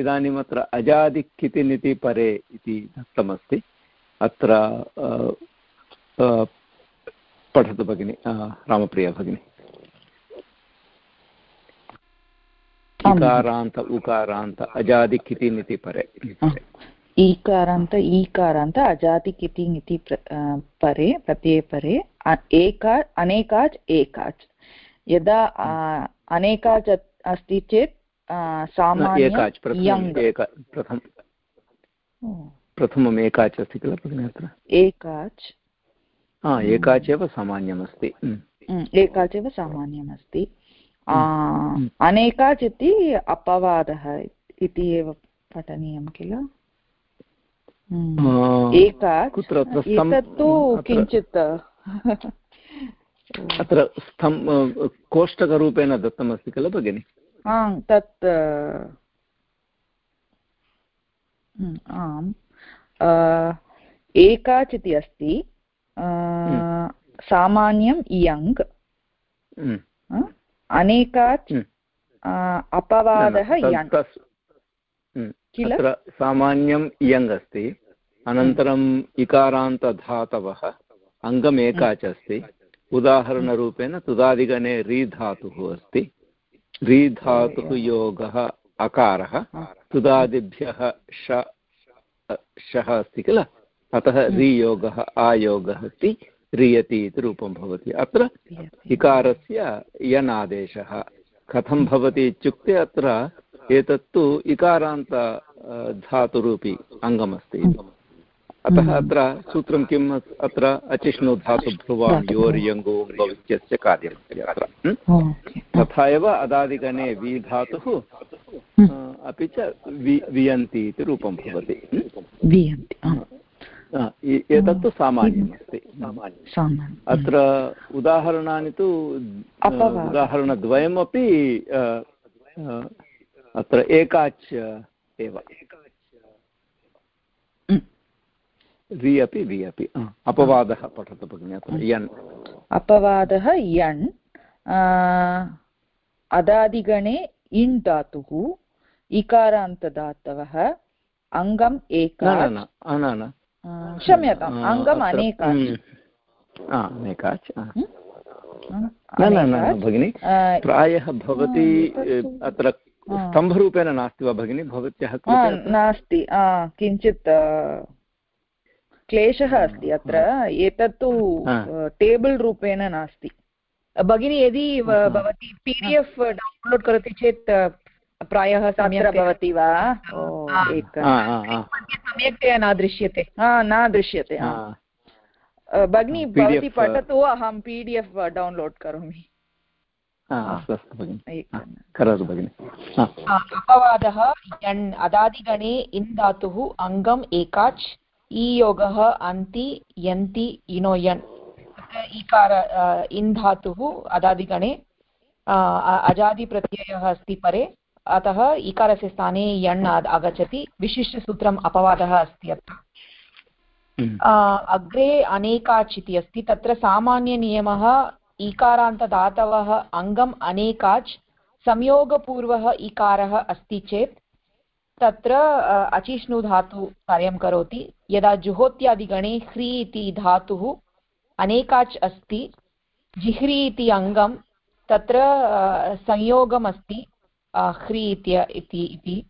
इदानीम् अत्र अजादिक्कितिनिति परे इति दत्तमस्ति। अत्र पठतु भगिनि रामप्रिया भगिनी। इकारान्त उकारान्त अजादिकितिन् इति परे। ईकारान्त ईकारान्त अजादिकितिङ् इति परे प्रत्यये परे एका अनेकाच् एकाच् यदा अनेकाच् अस्ति चेत् सामान्य प्रथमम् एकाच् अस्ति किल भगिनि अत्र एकाच् एकाच् एव सामान्यमस्ति एकाच् एव सामान्यमस्ति अनेकाच् इति अपवादः इति एव पठनीयं किल एकाच् एतत्तु किञ्चित्. अत्र स्थम् कोष्टकरूपेण दत्तमस्ति किल भगिनि तत् आम् एकाच् इति अस्ति सामान्यम् इयङ् अनेकात् हम्म। अपवादः हम्म। किल? सामान्यम् इयङ् अस्ति अनन्तरम् इकारान्तधातवः अङ्गम् एकाच अस्ति उदाहरणरूपेण तुदादिगणे रीधातुः अस्ति। रीधातुः योगः अकारः तुदादिभ्यः श शः अस्ति किल? अतः हम्म। रीयोगः आयोगः अस्ति ह्रियति इति रूपं भवति। अत्र इकारस्य यन् आदेशः कथं भवति इत्युक्ते अत्र एतत्तु इकारान्त धातुरूपी अङ्गमस्ति। अतः हम्म। अत्र सूत्रं किम् अत्र अचिष्णु धातुभ्रुवां योर्यङ्गो भवित्यस्य कार्यमस्ति अत्र। तथा एव अदादिगणे वि धातुः हम्म। अपि च वि वियन्ति इति रूपं भवति। एतत्तु सामान्यमस्ति। अत्र उदाहरणानि तु उदाहरणद्वयमपि अत्र एकाच् एव। वि अपि वि अपि अपवादः पठतु भगिनि अत्र यन् अपवादः यण् अदादिगणे इण् धातुः इकारान्तदातवः अङ्गम् एक क्षम्यताम् अङ्गम् अनेकाच् अनेकाच् न न न भगिनि प्रायः भवती अत्र स्तम्भरूपेण नास्ति वा भगिनि भवत्याः नास्ति किञ्चित् क्लेशः अस्ति अत्र। एतत्तु टेबल् रूपेण नास्ति। भगिनी यदि भवती पी डि एफ् डौन्लोड् करोति चेत् प्रायः सम्यक् भवति वा? सम्यक्तया न दृश्यते। न दृश्यते भगिनी भवती पठतु अहं पी डि एफ् डौन्लोड् करोमि। करोतु भगिनि। अपवादः अदादिगणे इन् धातुः अङ्गम् एकाच् ईयोगः अन्ति यन्ति इनो यन् ईकार इन् धातुः अदादिगणे अजादिप्रत्ययः अस्ति परे। अतः इकारस्य स्थाने यण् आगच्छति। विशिष्टसूत्रम् अपवादः अस्ति अत्र। हम्म। अग्रे अनेकाच् इति अस्ति। तत्र सामान्यनियमः ईकारान्तदातवः अङ्गम् अनेकाच् संयोगपूर्वः इकारः अस्ति चेत् तत्र अचिष्णुधातु कार्यं करोति। यदा जुहोत्यादिगणे ह्री इति धातुः अनेकाच् अस्ति जिह्री इति अङ्गं तत्र संयोगम् अस्ति ह्री इति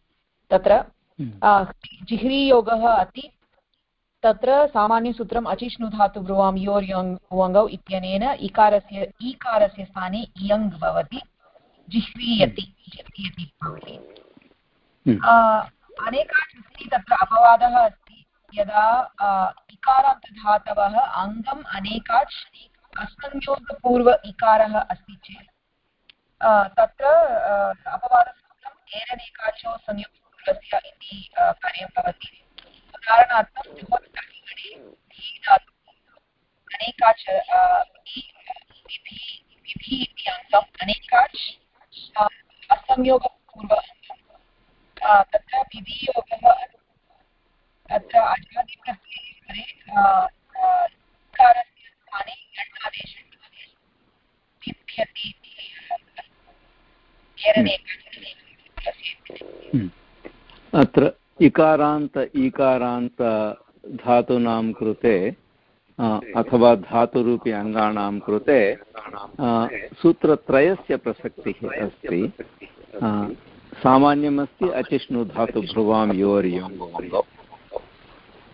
तत्र हम्म। जिह्रीयोगः अस्ति तत्र सामान्यसूत्रम् अचिष्णुधातु ब्रुवां योर् यङ् वङ्गौ इत्यनेन इकारस्य ईकारस्य स्थाने इयङ् भवति जिह्रीयति भवति। हम्म। अनेकाच् तत्र अपवादः अस्ति यदा इकारान्तधातवः अङ्गम् अनेकाच् असंयोगपूर्व इकारः अस्ति चेत् तत्र अपवादसूत्रम् एरनेकाचो संयुक्तस्य इति कार्यं भवति उदाहरणार्थं जुहोत्तर्गणे अनेकाच विधि विधि इति अङ्गम् अनेकाच् असंयोगपूर्व तत्र विधियोगः अत्र अजादिप्रत्यये इकारस्य स्थाने यण् हम्म। अत्र इकारान्त धातूनां कृते अथवा धातुरूपी अङ्गानां कृते सूत्रत्रयस्य प्रसक्तिः अस्ति सामान्यमस्ति अचिष्णुधातुभ्रुवां योर्योङ्गौ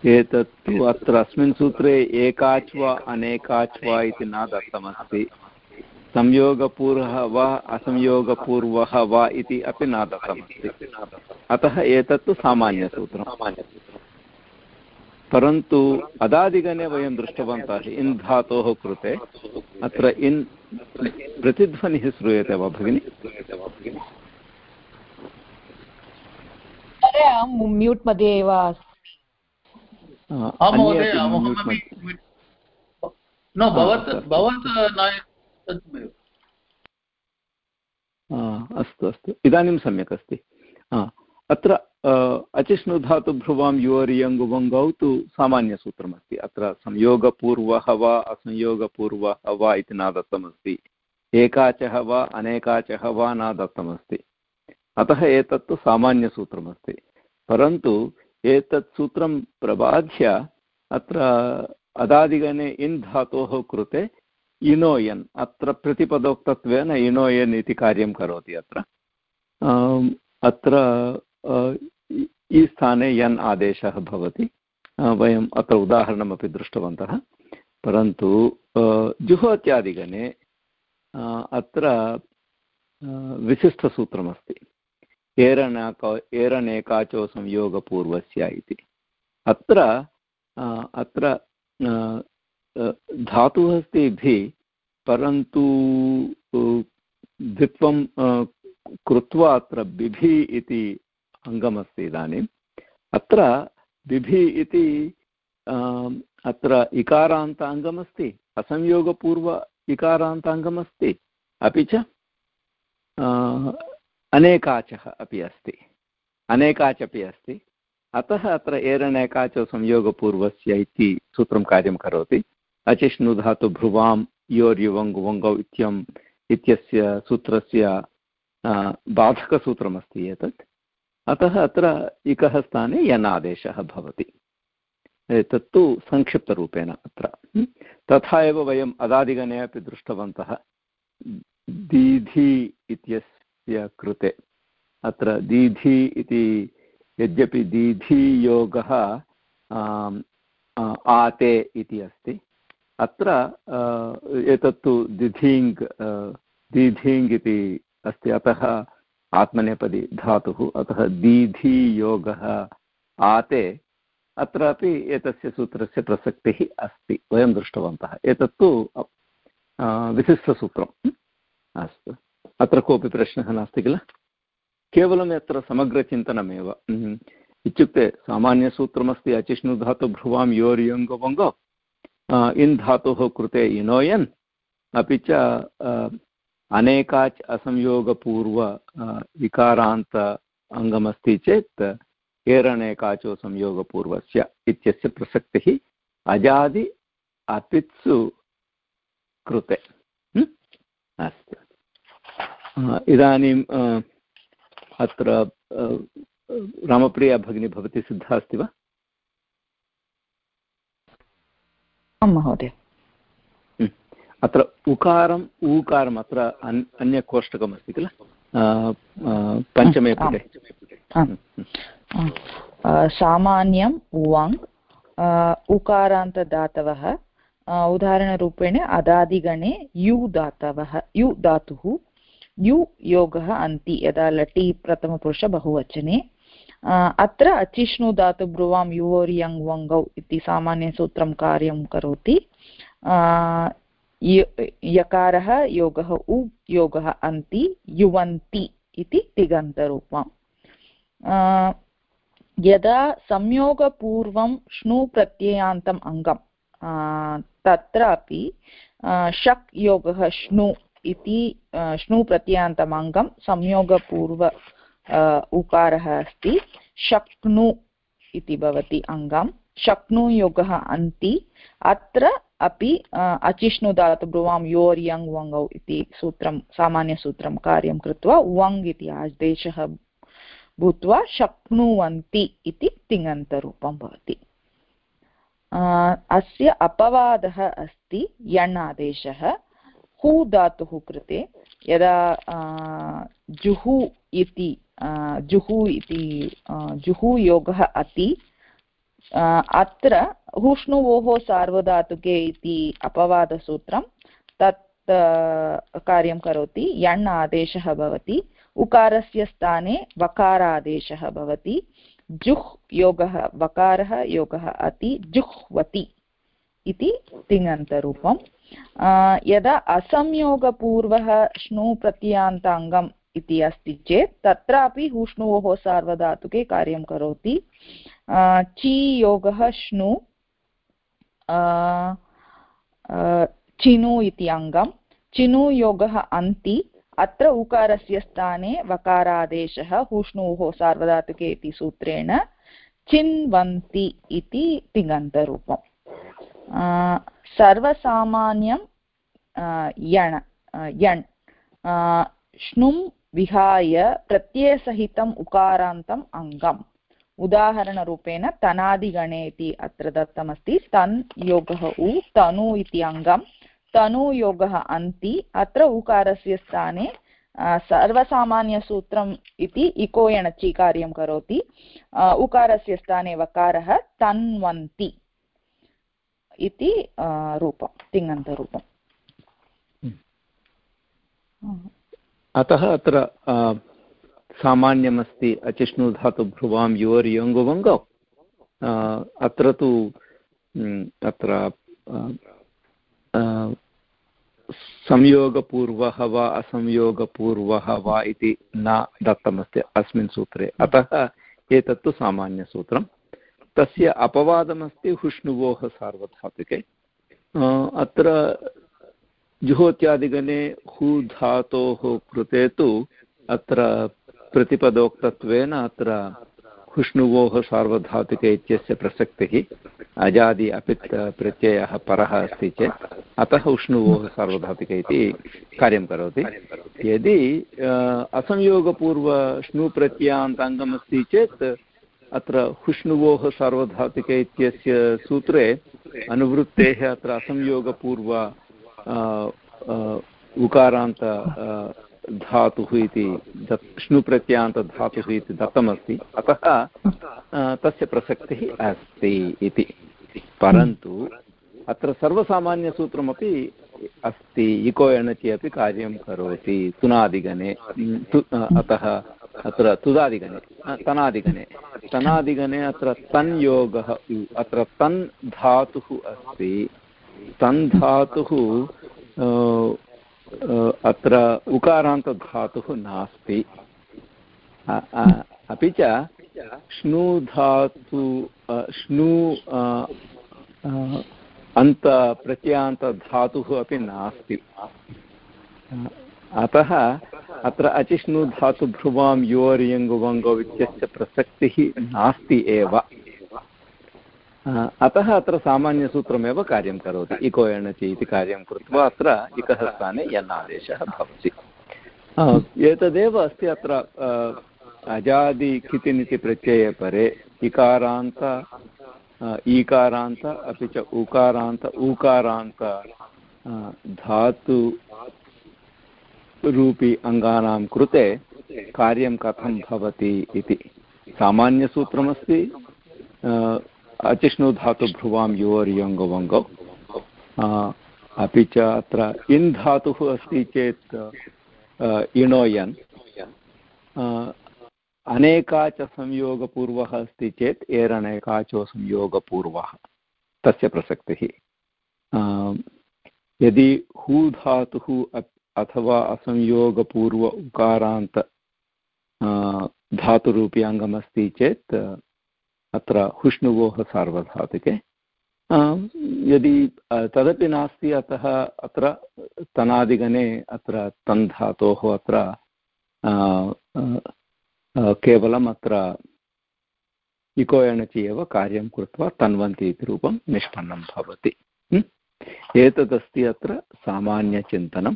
एतत्तु अत्र अस्मिन् सूत्रे एकाच् वा अनेकाच् वा इति न दत्तमस्ति संयोगपूर्वः वा असंयोगपूर्वः वा इति अपि न दत्तमस्ति अतः एतत्तु सामान्यसूत्रं परन्तु अदादिगणे वयं दृष्टवन्तः इन् धातोः कृते। अत्र इन् प्रतिध्वनिः श्रूयते वा भगिनि? म्यूट् मध्ये एव न भवत् भवत् अस्तु अस्तु. इदानीं सम्यक् अस्ति. अत्र अचिष्णुधातुभ्रुवां योर्यङ्गुवङ्गौ तु सामान्यसूत्रमस्ति. अत्र संयोगपूर्वः वा असंयोगपूर्वः वा इति न दत्तमस्ति एकाचः वा अनेकाचः वा न दत्तमस्ति अतः एतत्तु सामान्यसूत्रमस्ति। परन्तु एतत् सूत्रं प्रबाध्य अत्र अदादिगणे इन् धातोः कृते इनोयन्, अत्र प्रतिपदोक्तत्वेन इनोयन् इति कार्यं करोति अत्र। अत्र ई स्थाने यन् आदेशः भवति। वयम् अत्र उदाहरणमपि दृष्टवन्तः। परन्तु जुहोत्यादिगणे अत्र विशिष्टसूत्रमस्ति। एरणाक एरनेकाचो संयोगपूर्वस्य इति। अत्र अत्र धातुः अस्ति भि, परन्तु धित्वं कृत्वा अत्र बिभि इति अङ्गमस्ति इदानीम् अत्र बिभि इति अत्र इकारान्ताङ्गमस्ति, असंयोगपूर्व इकारान्ताङ्गमस्ति, अपि च अनेकाचः अपि अस्ति। अनेकाच् अस्ति। अतः अत्र एरनेकाच संयोगपूर्वस्य इति सूत्रं कार्यं करोति। अचिष्णुधातु भ्रुवां योर्युवङ् वङ्गौ इत्यम् इत्यस्य सूत्रस्य बाधकसूत्रमस्ति एतत्। अतः अत्र इकः स्थाने यन् आदेशः भवति। एतत्तु संक्षिप्तरूपेण अत्र। तथा एव वयम् अदादिगणे अपि दृष्टवन्तः। दीधि इत्यस्य कृते। अत्र दीधि इति यद्यपि दीधियोगः आते इति अस्ति। अत्र एतत्तु दिधिङ् दीधिङ् इति अस्ति। अतः आत्मनेपदी धातुः, अतः दीधियोगः आते। अत्रापि एतस्य सूत्रस्य प्रसक्तिः अस्ति, वयं दृष्टवन्तः। एतत्तु विशिष्टसूत्रम्। अस्तु। अत्र कोऽपि प्रश्नः नास्ति किल? केवलं यत्र समग्रचिन्तनमेव। इत्युक्ते सामान्यसूत्रमस्ति अचिष्णुधातुभ्रुवां योर्यङ्गवङ्गो इन् धातोः कृते इनोयन्, अपि च अनेकाच् असंयोगपूर्व विकारान्त अङ्गमस्ति चेत्, एरनेकाचो संयोगपूर्वस्य इत्यस्य प्रसक्तिः अजादि अपित्सु कृते। अस्तु। इदानीम् अत्र रामप्रिया भगिनी भवती सिद्धा अस्ति वा? आं महोदय। अत्र उकारम् ऊकारम् अत्र अन्यकोष्टकमस्ति किल? पञ्चमे पुटे। सामान्यं वङ् उकारान्तदातवः उदाहरणरूपेण अदादिगणे यु दातवः यु धातुः यु योगः अन्ति, यदा लटि प्रथमपुरुष बहुवचने। अत्र अचिष्णु धातु ब्रुवां युवोर् यङ् वङ्गौ इति सामान्यसूत्रं कार्यं करोति। यकारः योगः उ, योगः अन्ति, युवन्ति इति तिगन्तरूपम्। यदा संयोगपूर्वं श्नु अङ्गं तत्रापि शक् योगः श्नु इति श्नु प्रत्ययान्तम् अङ्गं संयोगपूर्व उकारः अस्ति। शक्नु इति भवति अङ्गं। शक्नुयोगः अन्ति। अत्र अपि अचिष्णुदातु ब्रुवां योर् यङ् वङ्गौ इति सूत्रं, सामान्यसूत्रं कार्यं कृत्वा वङ् इति आदेशः भूत्वा शक्नुवन्ति इति तिङन्तरूपं भवति। अस्य अपवादः अस्ति, यण् आदेशः। हू धातुः कृते, यदा जुहु इति जुहु इति जुहुयोगः अति अत्र हूष्णुवोः सार्वधातुके इति अपवादसूत्रं तत् कार्यं करोति, यण् आदेशः भवति, उकारस्य स्थाने वकारादेशः भवति, जुह् योगः, वकारः योगः अति, जुह्वति इति तिङन्तरूपं यदा असंयोगपूर्वः श्नु इति अस्ति चेत् तत्रापि हूष्णुवोः सार्वधातुके कार्यं करोति। ची योगः चिनु इति अङ्गं चिनुयोगः अन्ति। अत्र उकारस्य स्थाने वकारादेशः हूष्णुः सार्वधातुके इति सूत्रेण चिन्वन्ति इति तिङन्तरूपम्। सर्वसामान्यं यण् यण् श्नुं विहाय प्रत्ययसहितम् उकारान्तम् अङ्गम् उदाहरणरूपेण तनादिगणे इति अत्र दत्तमस्ति तन् योगः उ तनु इति अङ्गं तनुयोगः अन्ति अत्र उकारस्य स्थाने सर्वसामान्यसूत्रम् इति इको कार्यं करोति उकारस्य स्थाने वकारः तन्वन्ति इति रूपं तिङन्तरूपम् अतः अत्र सामान्यमस्ति अचिष्णुधातुभ्रुवां योर् यङ्गुवङ्गौ. अत्र तु अत्र संयोगपूर्वः वा असंयोगपूर्वः वा इति न दत्तमस्ति अस्मिन् सूत्रे. अतः एतत्तु सामान्यसूत्रं तस्य अपवादमस्ति हुष्णुवोः सार्वधातुके। अत्र जुहोत्यादिगणे हु धातोः कृते तु अत्र प्रतिपदोक्तत्वेन अत्र हुष्णुवोः सार्वधातुक इत्यस्य प्रसक्तिः, अजादि अपित् प्रत्ययः परः अस्ति चेत्, अतः उष्णुवोः सार्वधातुक इति कार्यं करोति। यदि असंयोगपूर्व श्नुप्रत्ययान्ताङ्गमस्ति चेत् अत्र हुष्णुवोः सार्वधातुक इत्यस्य सूत्रे अनुवृत्तेः अत्र असंयोगपूर्व उकारान्त धातुः इति श्नुप्रत्यान्तधातुः इति दत्तमस्ति। अतः तस्य प्रसक्तिः अस्ति इति। परन्तु, अत्र सर्वसामान्यसूत्रमपि अस्ति। इको एणचि अपि कार्यं करोति। तुनादिगणे अतः अत्र तुदादिगणे तनादिगणे। तनादिगणे अत्र तन् योगः अत्र तन् धातुः अस्ति। तन् धातुः अत्र उकारान्तधातुः नास्ति। अपि च श्नु धातु श्नु अन्तप्रत्ययान्तधातुः अपि नास्ति। अतः अत्र अचिष्णु धातुभ्रुवां योर्यङ्गुवङ्गौ इत्यस्य प्रसक्तिः नास्ति एव। अतः अत्र सामान्यसूत्रमेव कार्यं करोति। इको एणचि इति कार्यं कृत्वा अत्र इकः स्थाने यन् आदेशः भवति। एतदेव अस्ति अत्र अजादि कितिनिति प्रत्यये परे इकारान्त ईकारान्त, अपि च उकारान्त, ऊकारान्त धातु रूपी अङ्गानां कृते कार्यं कथं भवति इति। सामान्यसूत्रमस्ति अचिष्णु धातुभ्रुवां योर्यङ्गवङ्गौ अपि च अत्र इन् धातुः अस्ति चेत् इणो यन् अनेका च संयोगपूर्वः अस्ति चेत् एरनेकाचो संयोगपूर्वः। तस्य प्रसक्तिः। यदि हू धातुः अथवा असंयोगपूर्व उकारान्त धातुरूपी अङ्गमस्ति चेत्, अत्र हुष्णुवोः सार्वधातुके। यदि तदपि नास्ति, अतः अत्र तनादिगणे अत्र तन् धातोः अत्र केवलम् अत्र इको एणचि एव कार्यं कृत्वा तन्वन्ति इति रूपं निष्पन्नं भवति। एतदस्ति अत्र सामान्यचिन्तनम्।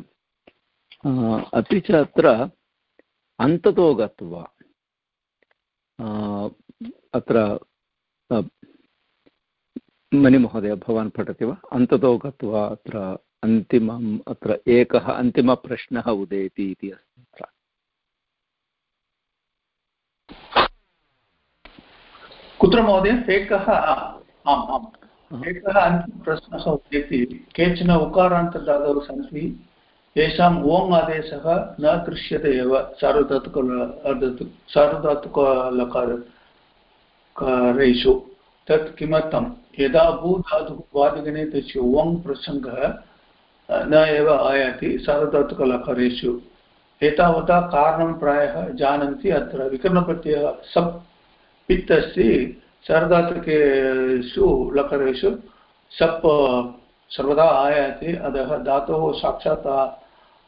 अपि च अत्र अन्ततो गत्वा अत्र मणिमहोदय भवान् पठति वा? अन्ततो गत्वा अत्र अन्तिमम् अत्र एकः अन्तिमप्रश्नः उदेति इति अस्ति। अत्र कुत्र महोदय? एकः आम् आम्। एकः अन्तिमप्रश्नः उदेति। केचन उकारान्तदादौ सन्ति। येषाम् ओङ् आदेशः न दृश्यते एव। सार्वधातुक सार्वधातुकलकार कारेषु तत् किमर्थं यदा भूधातुः वादिगणे तस्य वङ् प्रसङ्गः न एव आयाति सार्वधातुकलकारेषु। एतावता कारणं प्रायः जानन्ति अत्र। विकरणप्रत्ययः सप् पित्तस्य सार्वधातुकेषु लकरेषु सप्, सर्वदा आयाति। अतः धातोः साक्षात्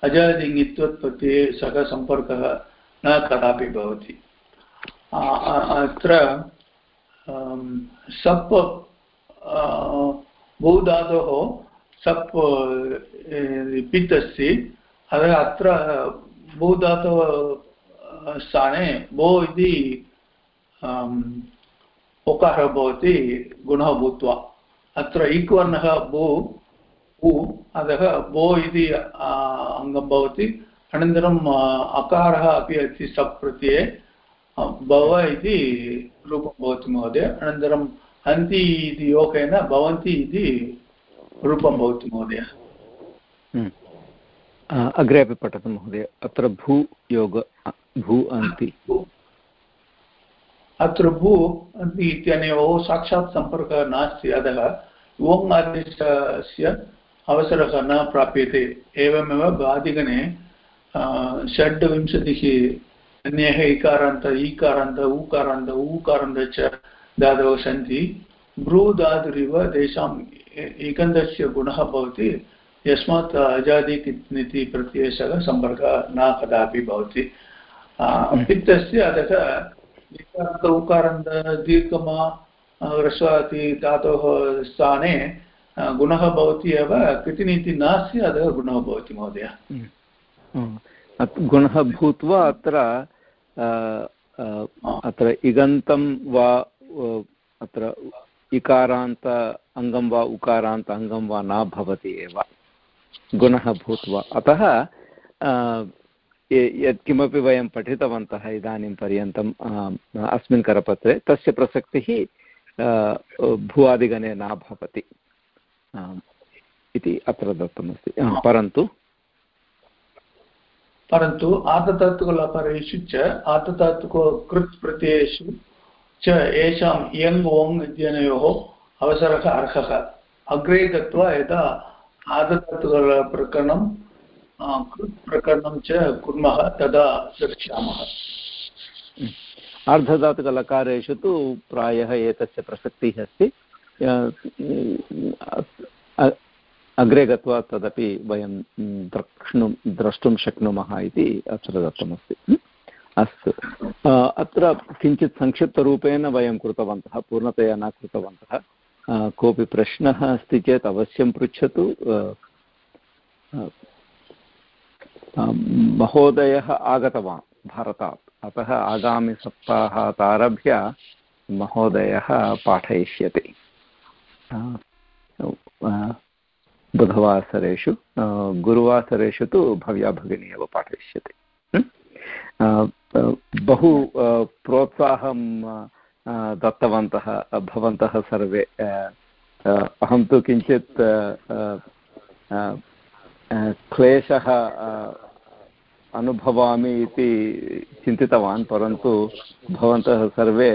अजादिङ्गित्वत्प्रत्यये सह सम्पर्कः न कदापि भवति। अत्र सप् बहुधातोः सप् पित् अस्ति अत्र बहुधातोः स्थाने भो इति उकारः भवति, गुणः भूत्वा। अत्र इक्वर्णः भू उ अतः भो इति अङ्गं भवति। अनन्तरम् अकारः अपि अस्ति सप् प्रत्यये भव इति रूपं भवति महोदय। अनन्तरम् अन्ति इति योगेन भवन्ति इति रूपं भवति महोदय। हम्म। अग्रे अपि पठतु महोदय। अत्र भू योग भू अन्ति। अत्र भू अन्ति इत्यनयोः साक्षात् सम्पर्कः नास्ति। अतः ओम् आदेशस्य अवसरः न प्राप्यते। एवमेव बादिगणे षड्विंशतिः, अन्यः इकारान्त ईकारान्त, ऊकारान्त ऊकारान्त च धातवः सन्ति। भ्रूधातुरिव तेषाम् इकन्दस्य गुणः भवति। यस्मात् अजादिति प्रत्ययसः सम्पर्कः न कदापि भवति। पित्तस्य अतः उकारान्त दीर्घमा धातोः स्थाने गुणः भवति एव कृतिनीति नास्ति अतः गुणः भवति महोदय। गुणः भूत्वा अत्र अत्र इगन्तं वा अत्र इकारान्त अङ्गं वा उकारान्त अङ्गं वा न भवति एव। गुणः भूत्वा। अतः यत्किमपि वयं पठितवन्तः इदानीं पर्यन्तम् अस्मिन् करपत्रे तस्य प्रसक्तिः भुवादिगणे न भवति। इति अत्र दत्तमस्ति। परन्तु परन्तु आततात्विकलपरेषु च आततात्विको कृत् प्रत्ययेषु च येषां यङ् ओङ् इत्यनयोः अवसरः अर्हः। अग्रे गत्वा यदा आदतात्विकप्रकरणं कृत् प्रकरणं च कुर्मः तदा द्रक्ष्यामः अर्धधातुकलकारेषु तु प्रायः एतस्य प्रसक्तिः अस्ति। अग्रे गत्वा तदपि वयं द्रक्ष्णुं, द्रष्टुं शक्नुमः इति अत्र दत्तमस्ति। अस्तु। अत्र किञ्चित् संक्षिप्तरूपेण वयं कृतवन्तः, पूर्णतया न कृतवन्तः। कोऽपि प्रश्नः अस्ति चेत् अवश्यं पृच्छतु। महोदयः आगतवान् भारतात्। अतः आगामिसप्ताहात् आरभ्य महोदयः पाठयिष्यति। बुधवासरेषु गुरुवासरेषु तु भव्या भगिनी एव पाठयिष्यति। बहु प्रोत्साहं दत्तवन्तः, भवन्तः सर्वे। अहं तु किञ्चित् क्लेशः अनुभवामि इति चिन्तितवान्, परन्तु भवन्तः सर्वे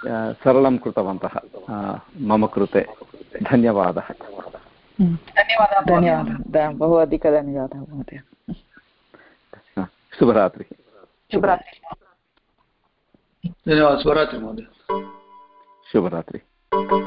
सरलं कृतवन्तः मम कृते धन्यवादः धन्यवादः धन्यवादः बहु अधिकधन्यवादः महोदय शुभरात्रिः शुभरात्रिः धन्यवादः शुभरात्रिः महोदय शुभरात्रिः